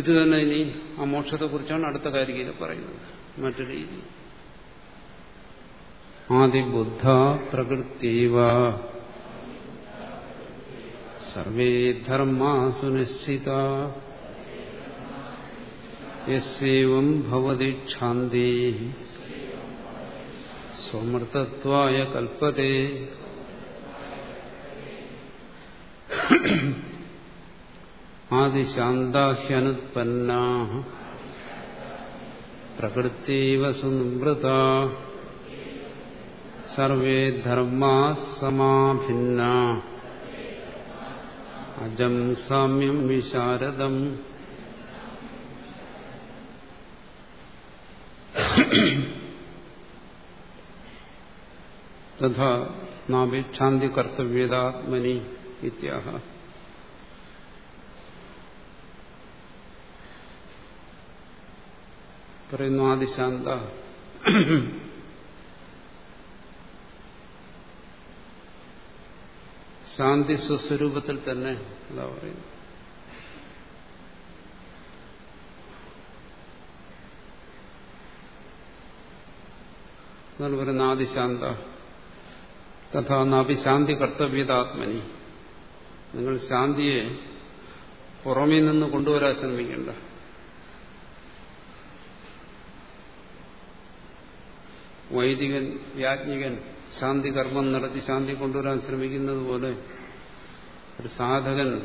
S1: ഇത് തന്നെ ഇനി ആ മോക്ഷത്തെക്കുറിച്ചാണ് അടുത്ത കാരികയിൽ പറയുന്നത് മറ്റൊരു രീതി. ആദിബുദ്ധ പ്രകൃതിവ സർവേ ധർമാ സുനിശ്ചിത. യസ്യവം ഭവതി ക്ഷാന്തി. സ്വമൃതത്വായ കൽപ്പത്തെ ആദിശാന്താഹ്യനുത്പന്ന. പ്രകൃതിവ സുനൃത സർവേ ധർമാ സമാഭിന്ന. അജം സാമ്യം വിശാരദം. തഥാ നാഭിക്ഷാന്തി കർത്തവ്യതാത്മനി ഇത്യാഹ പറയുന്നു ആദിശാന്ത ശാന്തി സ്വസ്വരൂപത്തിൽ തന്നെ അതാ പറയുന്നു എന്നാണ് പറയുന്ന ആദിശാന്ത. തഥാ നാഭിശാന്തി കർത്തവ്യതാത്മനി. നിങ്ങൾ ശാന്തിയെ പുറമേ നിന്ന് കൊണ്ടുവരാൻ ശ്രമിക്കേണ്ട. വൈദികൻ യാജ്ഞികൻ ശാന്തി കർമ്മം നടത്തി ശാന്തി കൊണ്ടുവരാൻ ശ്രമിക്കുന്നത് പോലെ ഒരു സാധകൻ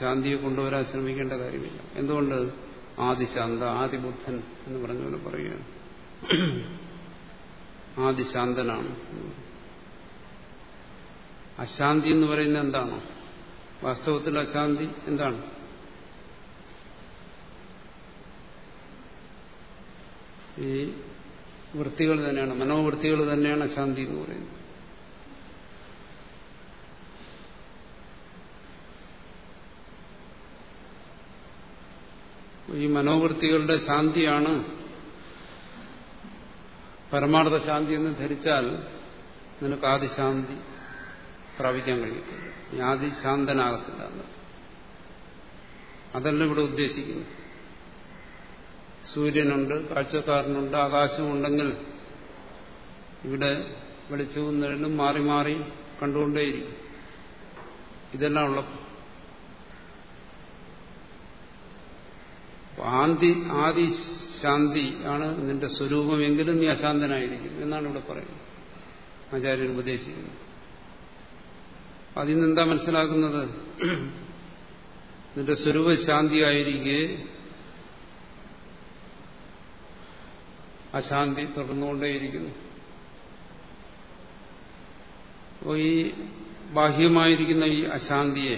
S1: ശാന്തിയെ കൊണ്ടുവരാൻ ശ്രമിക്കേണ്ട കാര്യമില്ല. എന്തുകൊണ്ട്? ആദിശാന്ത ആദിബുദ്ധൻ എന്ന് പറഞ്ഞുകൊണ്ട് പറയുകയാണ്. ആദിശാന്തനാണ്. അശാന്തി എന്ന് പറയുന്നത് എന്താണ്? വാസ്തവത്തിൽ അശാന്തി എന്താണ്? ഈ വൃത്തികൾ തന്നെയാണ് മനോവൃത്തികൾ തന്നെയാണ് അശാന്തി എന്ന് പറയുന്നത്. ഈ മനോവൃത്തികളുടെ ശാന്തിയാണ് പരമാർത്ഥ ശാന്തി എന്ന് ധരിച്ചാൽ നിനക്ക് ആദിശാന്തി പ്രാപിക്കാൻ കഴിയത്തില്ല. നീ ആദിശാന്തനാകത്തില്ല അതല്ല ഇവിടെ ഉദ്ദേശിക്കുന്നു സൂര്യനുണ്ട് കാഴ്ചക്കാരനുണ്ട് ആകാശമുണ്ടെങ്കിൽ ഇവിടെ വെളിച്ചവും നിഴലും മാറി മാറി കണ്ടുകൊണ്ടേയിരിക്കും. ഇതെല്ലാം ഉള്ള ആന്തി ആദി ശാന്തി ആണ് നിന്റെ സ്വരൂപമെങ്കിലും നീ അശാന്തനായിരിക്കും എന്നാണ് ഇവിടെ പറയുന്നത്. ആചാര്യൻ ഉപദേശിക്കുന്നത് അതിൽ നിന്ന് എന്താ മനസ്സിലാക്കുന്നത്? നിന്റെ സ്വരൂപ ശാന്തിയായിരിക്കെ അശാന്തി തുടർന്നുകൊണ്ടേയിരിക്കുന്നു. അപ്പോൾ ഈ ബാഹ്യമായിരിക്കുന്ന ഈ അശാന്തിയെ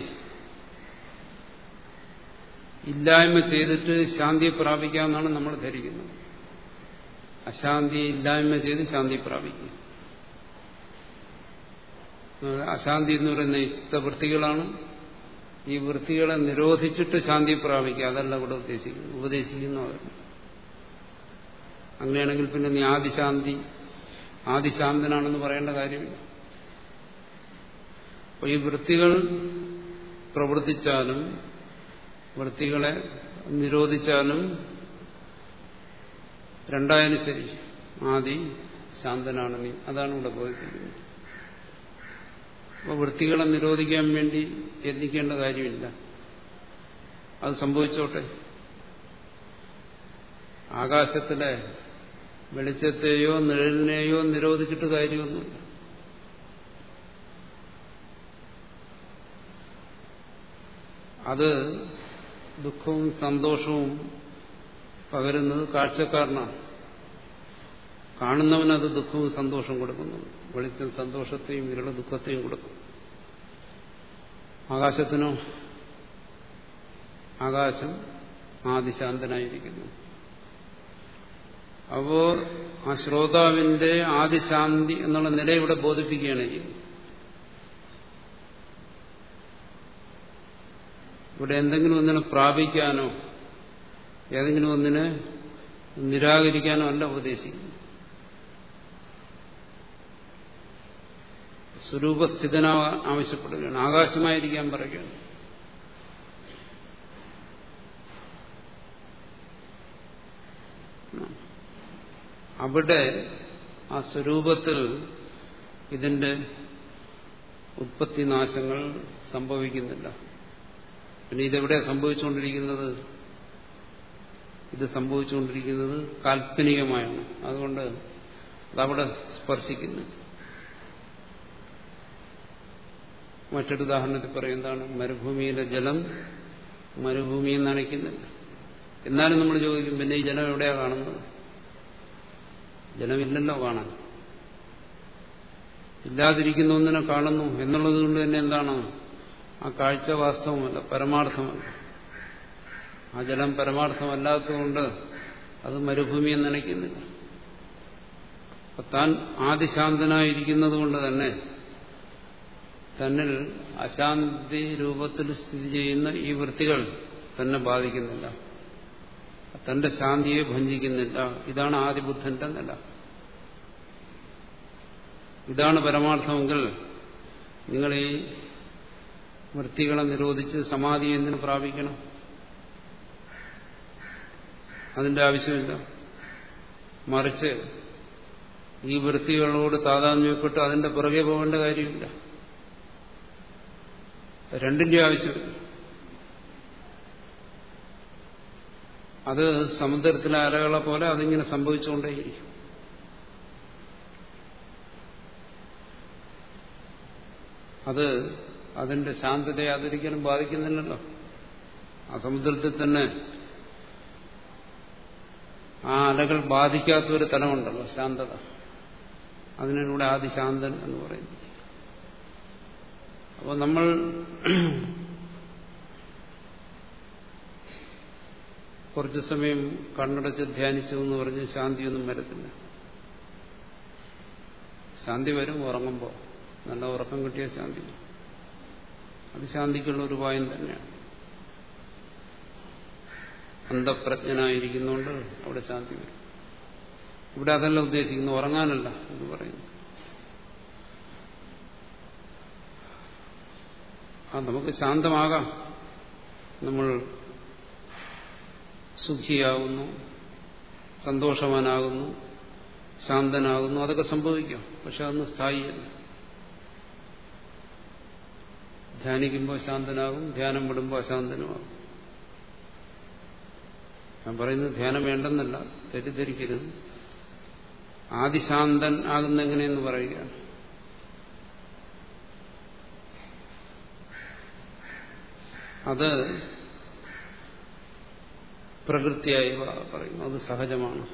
S1: ഇല്ലായ്മ ചെയ്തിട്ട് ശാന്തി പ്രാപിക്കാമെന്നാണ് നമ്മൾ ധരിക്കുന്നത്. അശാന്തി ഇല്ലായ്മ ചെയ്ത് ശാന്തി പ്രാപിക്കുക. അശാന്തി എന്ന് പറയുന്ന യുക്തവൃത്തികളാണ്. ഈ വൃത്തികളെ നിരോധിച്ചിട്ട് ശാന്തി പ്രാപിക്കുക. അതല്ല ഇവിടെ ഉദ്ദേശിക്കുന്നു ഉപദേശിക്കുന്നു അതല്ല അങ്ങനെയാണെങ്കിൽ പിന്നെ നീ ആദിശാന്തി ആദിശാന്തനാണെന്ന് പറയേണ്ട കാര്യമില്ല. അപ്പോൾ ഈ വൃത്തികൾ പ്രവർത്തിച്ചാലും വൃത്തികളെ നിരോധിച്ചാലും രണ്ടായാലും ശരി. ആദി ശാന്തനാണ് നീ. അതാണ് ഇവിടെ ബോധിപ്പിക്കുന്നത് അപ്പോൾ വൃത്തികളെ നിരോധിക്കാൻ വേണ്ടി യത്നിക്കേണ്ട കാര്യമില്ല. അത് സംഭവിച്ചോട്ടെ. ആകാശത്തിലെ വെളിച്ചത്തെയോ നിഴലിനെയോ നിരോധിച്ചിട്ട് കാര്യമൊന്നുമില്ല. അത് ദുഃഖവും സന്തോഷവും പകരുന്നത് കാഴ്ചക്കാരനാണ്. കാണുന്നവനത് ദുഃഖവും സന്തോഷവും കൊടുക്കുന്നു. വെളിച്ചം സന്തോഷത്തെയും ഇരുള ദുഃഖത്തെയും കൊടുക്കും. ആകാശത്തിനോ ആകാശം ആദിശാന്തനായിരിക്കുന്നു. അപ്പോ ആ ശ്രോതാവിന്റെ ആദിശാന്തി എന്നുള്ള നില ഇവിടെ ബോധിപ്പിക്കുകയാണ് ചെയ്യുന്നത്. ഇവിടെ എന്തെങ്കിലും ഒന്നിനെ പ്രാപിക്കാനോ ഏതെങ്കിലും ഒന്നിനെ നിരാകരിക്കാനോ അല്ല ഉപദേശിക്കുന്നു സ്വരൂപസ്ഥിതനാവാൻ ആവശ്യപ്പെടുകയാണ്. ആകാശമായിരിക്കാൻ പറയുകയാണ്. അവിടെ ആ സ്വരൂപത്തിൽ ഇതിന്റെ ഉത്പത്തിനാശങ്ങൾ സംഭവിക്കുന്നില്ല. പിന്നെ ഇതെവിടെയാണ് സംഭവിച്ചുകൊണ്ടിരിക്കുന്നത്? ഇത് സംഭവിച്ചുകൊണ്ടിരിക്കുന്നത് കാൽപ്പനികമായാണ്. അതുകൊണ്ട് അതവിടെ സ്പർശിക്കുന്നു. മറ്റൊരു ഉദാഹരണത്തിൽ പറയുന്നതാണ് മരുഭൂമിയിലെ ജലം മരുഭൂമിയിൽ നനയ്ക്കുന്നില്ല എന്നാലും നമ്മൾ ചോദിക്കും പിന്നെ ഈ ജലം എവിടെയാ കാണുന്നത്? ജലമില്ലല്ലോ കാണാൻ. ഇല്ലാതിരിക്കുന്ന ഒന്നിനെ കാണുന്നു എന്നുള്ളത് കൊണ്ട് തന്നെ എന്താണ്? ആ കാഴ്ച വാസ്തവമല്ല പരമാർത്ഥമല്ല. ആ ജലം പരമാർത്ഥമല്ലാത്തതുകൊണ്ട് അത് മരുഭൂമിയെ നനയ്ക്കുന്നില്ല. താൻ ആദിശാന്തനായിരിക്കുന്നത് കൊണ്ട് തന്നെ തന്നിൽ അശാന്തി രൂപത്തിൽ സ്ഥിതി ചെയ്യുന്ന ഈ വൃത്തികൾ തന്നെ ബാധിക്കുന്നില്ല. തന്റെ ശാന്തിയെ ഭഞ്ചിക്കുന്നില്ല ഇതാണ് ആദിബുദ്ധന്റെ നില. ഇതാണ് പരമാർത്ഥമെങ്കിൽ നിങ്ങൾ ഈ വൃത്തികളെ നിരോധിച്ച് സമാധി എന്തിനു പ്രാപിക്കണം? അതിന്റെ ആവശ്യമില്ല. മറിച്ച് ഈ വൃത്തികളോട് താതാത്മ്യപ്പെട്ട് അതിന്റെ പുറകെ പോകേണ്ട കാര്യമില്ല. രണ്ടിന്റെ ആവശ്യമില്ല. അത് സമുദ്രത്തിലെ അലകളെ പോലെ അതിങ്ങനെ സംഭവിച്ചുകൊണ്ടേയിരിക്കും. അത് അതിന്റെ ശാന്തതയെ അതൊരിക്കലും ബാധിക്കുന്നില്ലല്ലോ. ആ സമുദ്രത്തിൽ തന്നെ ആ അലകൾ ബാധിക്കാത്ത ഒരു തലമുണ്ടല്ലോ ശാന്തത. അതിനൂടെ ആദിശാന്തൻ എന്ന് പറയുന്നു. അപ്പോൾ നമ്മൾ കുറച്ചു സമയം കണ്ണടച്ച് ധ്യാനിച്ചു എന്ന് പറഞ്ഞ് ശാന്തിയൊന്നും വരത്തില്ല. ശാന്തി വരും ഉറങ്ങുമ്പോൾ നല്ല ഉറക്കം കിട്ടിയ ശാന്തി. അത് ശാന്തിക്കുള്ള ഒരു ഉപായം തന്നെയാണ്. അന്ധപ്രജ്ഞനായിരിക്കുന്നതുകൊണ്ട് അവിടെ ശാന്തി വരും. ഇവിടെ അതല്ല ഉദ്ദേശിക്കുന്നു ഉറങ്ങാനല്ല എന്ന് പറയുന്നു. ആ നമുക്ക് ശാന്തമാകാം. നമ്മൾ സുഖിയാകുന്നു സന്തോഷവാനാകുന്നു ശാന്തനാകുന്നു അതൊക്കെ സംഭവിക്കാം. പക്ഷെ അതൊന്നും സ്ഥായിയല്ല. ധ്യാനിക്കുമ്പോൾ ശാന്തനാകും ധ്യാനം വിടുമ്പോൾ അശാന്തനുമാകും. ഞാൻ പറയുന്നത് ധ്യാനം വേണ്ടെന്നല്ല തെറ്റിദ്ധരിക്കരുത്. ആദിശാന്തൻ ആകുന്ന പറയുകയാണ് അത് പ്രകൃതിയായി പറയുന്നു അത് സഹജമാണ്.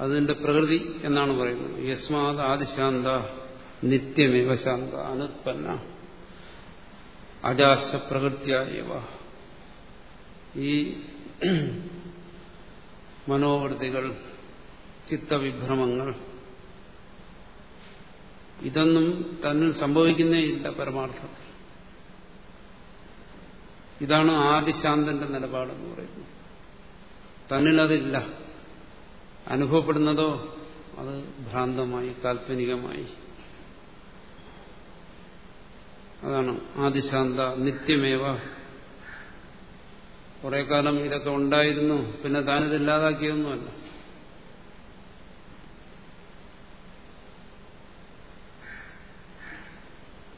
S1: അതിന്റെ പ്രകൃതി എന്നാണ് പറയുന്നത്. യസ്മാത് ആദിശാന്ത. നിത്യമേവ ശാന്ത അനുത്പന്ന അജാശ പ്രകൃത്യായവ ഈ മനോവൃത്തികൾ ചിത്തവിഭ്രമങ്ങൾ ഇതൊന്നും തന്നിൽ സംഭവിക്കുന്നേ ഇല്ല പരമാർത്ഥത്തിൽ. ഇതാണ് ആദിശാന്തന്റെ നിലപാടെന്ന് പറയുന്നത്. തന്നിലതില്ല. അനുഭവപ്പെടുന്നതോ അത് ഭ്രാന്തമായി കാൽപ്പനികമായി അതാണ് ആദിശാന്ത നിത്യമേവ. കുറെ കാലം ഇതൊക്കെ ഉണ്ടായിരുന്നു പിന്നെ താനിതില്ലാതാക്കിയൊന്നുമല്ല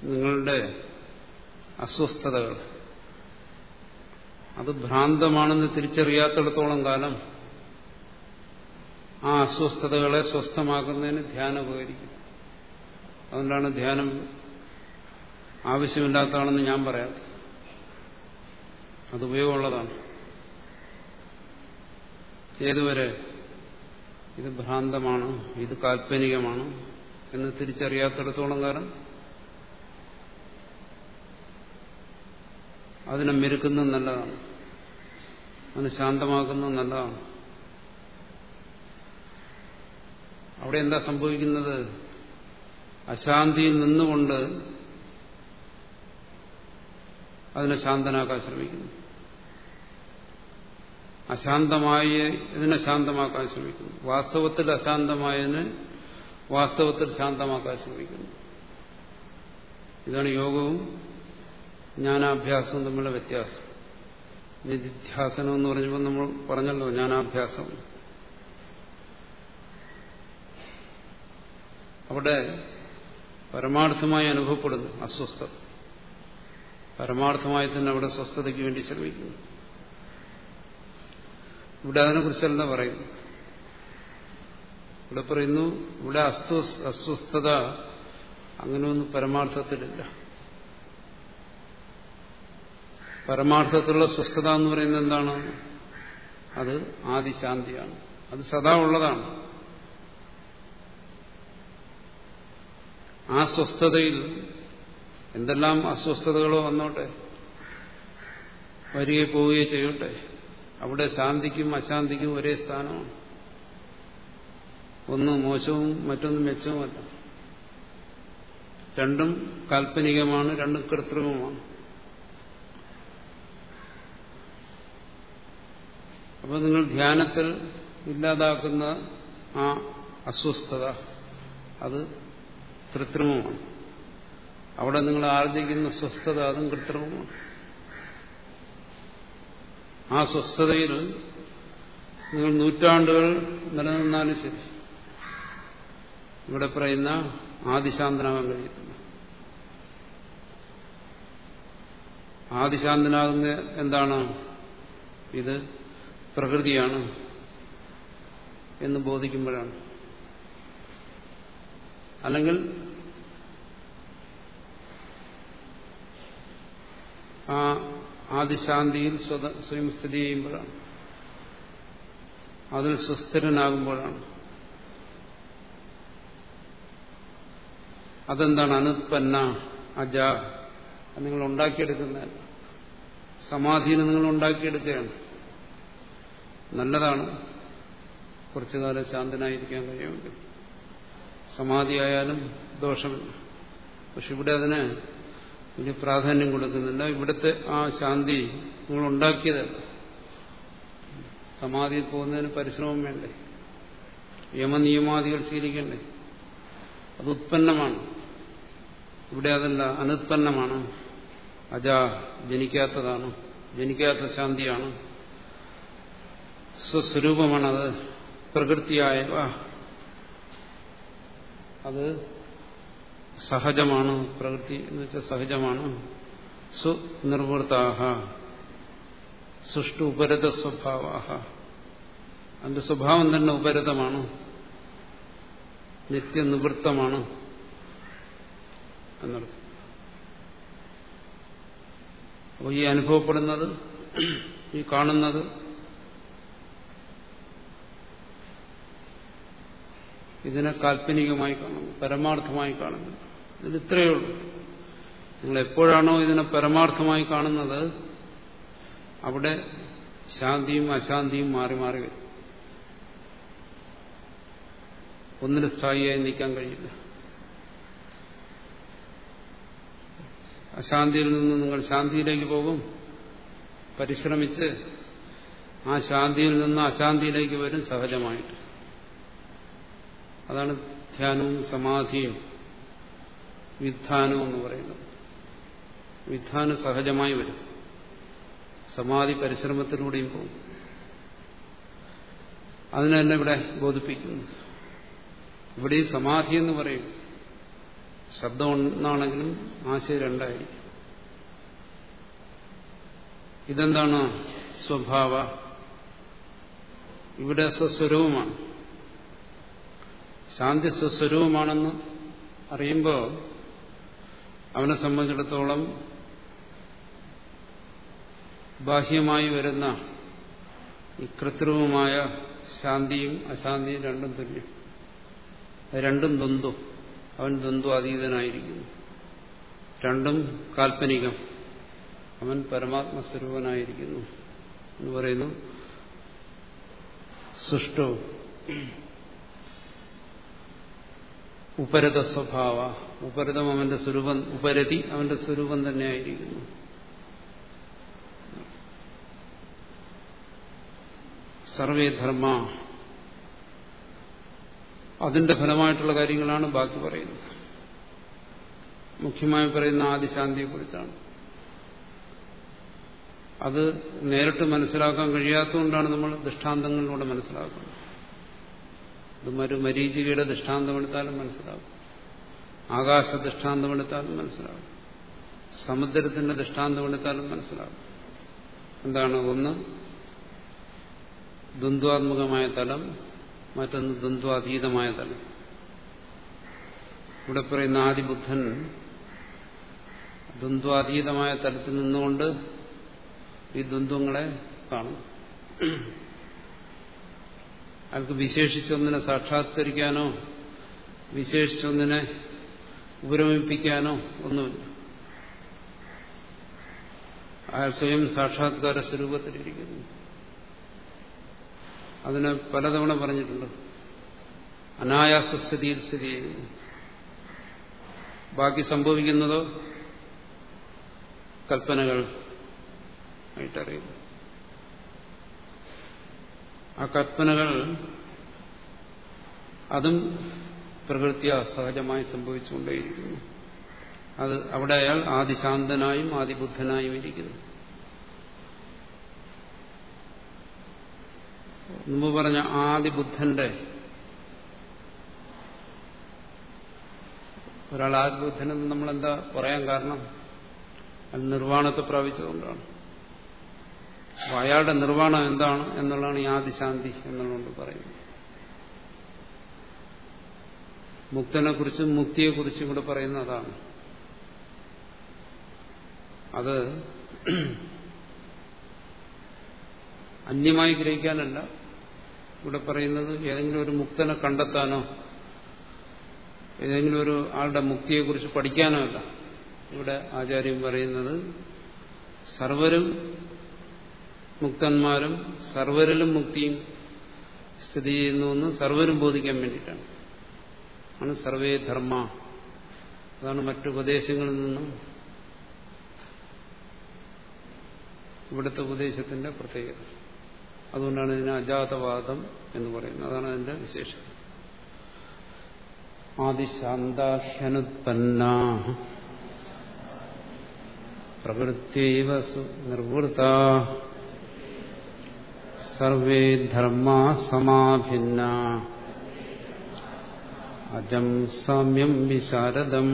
S1: നിങ്ങളുടെ അസ്വസ്ഥതകൾ അത് ഭ്രാന്തമാണെന്ന് തിരിച്ചറിയാത്തിടത്തോളം കാലം ആ അസ്വസ്ഥതകളെ സ്വസ്ഥമാക്കുന്നതിന് ധ്യാനം ഉപകരിക്കും. അതുകൊണ്ടാണ് ധ്യാനം ആവശ്യമില്ലാത്തതാണെന്ന് ഞാൻ പറയാം. അത് ഉപയോഗമുള്ളതാണ്. ഏതുവരെ? ഇത് ഭ്രാന്തമാണ് ഇത് കാൽപ്പനികമാണ് എന്ന് തിരിച്ചറിയാത്തിടത്തോളം കാരണം അതിനെ മെരുക്കുന്നത് നല്ലതാണ്. അതിനെ ശാന്തമാക്കുന്നത് നല്ലതാണ്. അവിടെ എന്താ സംഭവിക്കുന്നത്? അശാന്തിയിൽ നിന്നുകൊണ്ട് അതിനെ ശാന്തനാക്കാൻ ശ്രമിക്കുന്നു. അശാന്തമായ ഇതിനെ ശാന്തമാക്കാൻ ശ്രമിക്കുന്നു. വാസ്തവത്തിൽ അശാന്തമായതിന് വാസ്തവത്തിൽ ശാന്തമാക്കാൻ ശ്രമിക്കുന്നു. ഇതാണ് യോഗവും ജ്ഞാനാഭ്യാസവും തമ്മിലുള്ള വ്യത്യാസം. നിധിധ്യാസനം എന്ന് പറഞ്ഞപ്പോൾ നമ്മൾ പറഞ്ഞല്ലോ ജ്ഞാനാഭ്യാസം. അവിടെ പരമാർത്ഥമായി അനുഭവപ്പെടുന്നു അസ്വസ്ഥത. പരമാർത്ഥമായി തന്നെ അവിടെ സ്വസ്ഥതയ്ക്ക് വേണ്ടി ശ്രമിക്കുന്നു. ഇവിടെ അതിനെക്കുറിച്ചല്ല പറയുന്നു. ഇവിടെ പറയുന്നു ഇവിടെ അസ്വ അസ്വസ്ഥത അങ്ങനെയൊന്നും പരമാർത്ഥത്തിലില്ല. പരമാർത്ഥത്തിലുള്ള സ്വസ്ഥത എന്ന് പറയുന്നത് എന്താണ്? അത് ആദിശാന്തിയാണ്. അത് സദാ ഉള്ളതാണ്. ആ സ്വസ്ഥതയിൽ എന്തെല്ലാം അസ്വസ്ഥതകളോ വന്നോട്ടെ. വരികയോ പോവുകയോ ചെയ്യട്ടെ. അവിടെ ശാന്തിക്കും അശാന്തിക്കും ഒരേ സ്ഥാനമാണ്. ഒന്ന് മോശവും മറ്റൊന്ന് മെച്ചവുമല്ല. രണ്ടും കാൽപ്പനികമാണ് രണ്ടും കൃത്രിമമാണ്. അപ്പോൾ നിങ്ങൾ ധ്യാനത്തിൽ ഇല്ലാതാക്കുന്ന ആ അസ്വസ്ഥത അത് കൃത്രിമമാണ്. അവിടെ നിങ്ങൾ ആർജിക്കുന്ന സ്വസ്ഥത അതും കൃത്രിമമാണ്. ആ സ്വസ്ഥതയിൽ നിങ്ങൾ നൂറ്റാണ്ടുകൾ നിലനിന്നാലും ശരി. ഇവിടെ പറയുന്ന ആദിശാന്തനാകാൻ കഴിയത്തില്ല ആദിശാന്തനാകുന്ന എന്താണ്? ഇത് പ്രകൃതിയാണ് എന്ന് ബോധിക്കുമ്പോഴാണ്. അല്ലെങ്കിൽ ആ ആദിശാന്തിയിൽ സ്വയം സ്ഥിതി ചെയ്യുമ്പോഴാണ്. അതിൽ സുസ്ഥിരനാകുമ്പോഴാണ്. അതെന്താണ്? അനുത്പന്ന അജ നിങ്ങൾ ഉണ്ടാക്കിയെടുക്കുന്ന സമാധിനെ നിങ്ങൾ ഉണ്ടാക്കിയെടുക്കുകയാണ്. നല്ലതാണ്. കുറച്ചു കാലം ശാന്തനായിരിക്കാൻ കഴിയുമെങ്കിൽ. സമാധിയായാലും ദോഷമില്ല. പക്ഷെ ഇവിടെ അതിന് വലിയ പ്രാധാന്യം കൊടുക്കുന്നില്ല. ഇവിടുത്തെ ആ ശാന്തി നിങ്ങൾ ഉണ്ടാക്കിയതല്ല സമാധിയിൽ പോകുന്നതിന് പരിശ്രമം വേണ്ടേ? യമനിയമാദികൾ ശീലിക്കണ്ടേ? അത് ഉത്പന്നമാണ്. ഇവിടെ അതല്ല അനുത്പന്നമാണ്. അജാ ജനിക്കാത്തതാണ്. ജനിക്കാത്ത ശാന്തിയാണ്. സ്വസ്വരൂപമാണത്. പ്രകൃതിയായവ അത് സഹജമാണ് പ്രകൃതി എന്ന് വെച്ചാൽ സഹജമാണ്. സുനിർവൃത്താഹ സുഷ്ടു ഉപരത സ്വഭാവാഹ. അതിന്റെ സ്വഭാവം തന്നെ ഉപരതമാണ്. നിത്യനിവൃത്തമാണ്. എന്നർത്ഥം. അപ്പോൾ ഈ അനുഭവപ്പെടുന്നത് ഈ കാണുന്നത് ഇതിനെ കാൽപ്പനികമായി കാണുന്നു പരമാർത്ഥമായി കാണുന്നു. ഇതിന് ഇത്രയേ ഉള്ളൂ. നിങ്ങൾ എപ്പോഴാണോ ഇതിനെ പരമാർത്ഥമായി കാണുന്നത് അവിടെ ശാന്തിയും അശാന്തിയും മാറി മാറി വരും. ഒന്നിന് സ്ഥായിയായി നിൽക്കാൻ കഴിയില്ല അശാന്തിയിൽ നിന്ന് നിങ്ങൾ ശാന്തിയിലേക്ക് പോകും. പരിശ്രമിച്ച് ആ ശാന്തിയിൽ നിന്ന് അശാന്തിയിലേക്ക് വരും സഹജമായിട്ട്. അതാണ് ധ്യാനവും സമാധിയും. വിധാനവും എന്ന് പറയുന്നത്. വിധാനം സഹജമായി വരും. സമാധി പരിശ്രമത്തിലൂടെയും പോകും. അതിനെ തന്നെ ഇവിടെ ബോധിപ്പിക്കുന്നു. ഇവിടെ സമാധി എന്ന് പറയും. ശബ്ദം ഒന്നാണെങ്കിലും ആശയം രണ്ടായിരിക്കും. ഇതെന്താണ് സ്വഭാവ? ഇവിടെ സ്വസ്വരൂപമാണ്. ശാന്തി സ്വസ്വരൂപമാണെന്ന് അറിയുമ്പോൾ അവനെ സംബന്ധിച്ചിടത്തോളം ബാഹ്യമായി വരുന്ന ഈ കൃത്രിമമായ ശാന്തിയും അശാന്തിയും രണ്ടും തുല്യം രണ്ടും ദ്വന്ദ്വ. അവൻ ദ്വന്ദ്വ അതീതനായിരിക്കുന്നു രണ്ടും കാൽപ്പനികം. അവൻ പരമാത്മസ്വരൂപനായിരിക്കുന്നു എന്ന് പറയുന്നു. സുഷ്ടു ഉപരത സ്വഭാവ ഉപരതം അവന്റെ സ്വരൂപം ഉപരതി അവന്റെ സ്വരൂപം തന്നെയായിരിക്കുന്നു. സർവേ ധർമ്മ അതിന്റെ ഫലമായിട്ടുള്ള കാര്യങ്ങളാണ് ബാക്കി പറയുന്നത്. മുഖ്യമായി പറയുന്ന ആദിശാന്തിയെക്കുറിച്ചാണ്. അത് നേരിട്ട് മനസ്സിലാക്കാൻ കഴിയാത്തതുകൊണ്ടാണ് നമ്മൾ ദൃഷ്ടാന്തങ്ങളിലൂടെ മനസ്സിലാക്കുന്നത്. ഇത് മറ്റു മരീചികയുടെ ദൃഷ്ടാന്തമെടുത്താലും മനസ്സിലാവും. ആകാശ ദൃഷ്ടാന്തമെടുത്താലും മനസ്സിലാവും. സമുദ്രത്തിന്റെ ദൃഷ്ടാന്തമെടുത്താലും മനസ്സിലാവും. എന്താണ്? ഒന്ന് ദ്വന്ദ്വാത്മകമായ തലം മറ്റൊന്ന് ദ്വന്ദ്വാതീതമായ തലം. ഇവിടെ പറയുന്ന ആദിബുദ്ധൻ ദ്വന്ദ്വാതീതമായ തലത്തിൽ നിന്നുകൊണ്ട് ഈ ദ്വന്ദ്വങ്ങളെ കാണും അയാൾക്ക് വിശേഷിച്ചൊന്നിനെ സാക്ഷാത്കരിക്കാനോ വിശേഷിച്ചൊന്നിനെ ഉപരമിപ്പിക്കാനോ ഒന്നുമില്ല. അയാൾ സ്വയം സാക്ഷാത്കാര സ്വരൂപത്തിലിരിക്കുന്നു. അതിനെ പലതവണ പറഞ്ഞിട്ടുണ്ട്. അനായാസസ്ഥിതിയിൽ സ്ഥിതി ചെയ്യുന്നു. ബാക്കി സംഭവിക്കുന്നതോ കൽപ്പനകൾ ആയിട്ടറിയുന്നു. ആ കൽപ്പനകൾ അതും പ്രകൃത്യ സഹജമായി സംഭവിച്ചുകൊണ്ടേയിരിക്കുന്നു. അത് അവിടെ അയാൾ ആദിശാന്തനായും ആദിബുദ്ധനായും ഇരിക്കുന്നു. മുമ്പ് പറഞ്ഞ ആദിബുദ്ധന്റെ ഒരാൾ ആദിബുദ്ധനെന്ന് നമ്മളെന്താ പറയാൻ കാരണം? അത് നിർവാണത്തെ പ്രാപിച്ചതുകൊണ്ടാണ്. അപ്പൊ അയാളുടെ നിർവാണം എന്താണ് എന്നുള്ളതാണ് ഈ ആദിശാന്തി എന്നുള്ളതുകൊണ്ട് പറയുന്നത്. മുക്തനെ കുറിച്ചും ഇവിടെ പറയുന്ന അതാണ്. അത് അന്യമായി ഗ്രഹിക്കാനല്ല. ഇവിടെ പറയുന്നത് ഏതെങ്കിലും ഒരു മുക്തനെ കണ്ടെത്താനോ ഏതെങ്കിലും ഒരു ആളുടെ മുക്തിയെക്കുറിച്ച് പഠിക്കാനോ അല്ല. ഇവിടെ ആചാര്യം പറയുന്നത് സർവരും മുക്തന്മാരും സർവരിലും മുക്തിയും സ്ഥിതി ചെയ്യുന്നുവെന്ന് സർവരും ബോധിക്കാൻ വേണ്ടിയിട്ടാണ്. ആണ് സർവേ ധർമ്മ. അതാണ് മറ്റു ഉപദേശങ്ങളിൽ നിന്നും ഇവിടുത്തെ ഉപദേശത്തിന്റെ പ്രത്യേകത. അതുകൊണ്ടാണ് ഇതിന് അജാതവാദം എന്ന് പറയുന്നത്. അതാണ് അതിന്റെ വിശേഷം ആദിശാന്താഹ്യനുത്പന്ന. പ്രവൃത്തിവസു നിർവൃത്ത. സർവേ ധർമ്മ സമാഭിന്ന. അജം സാമ്യം വിശാരദം.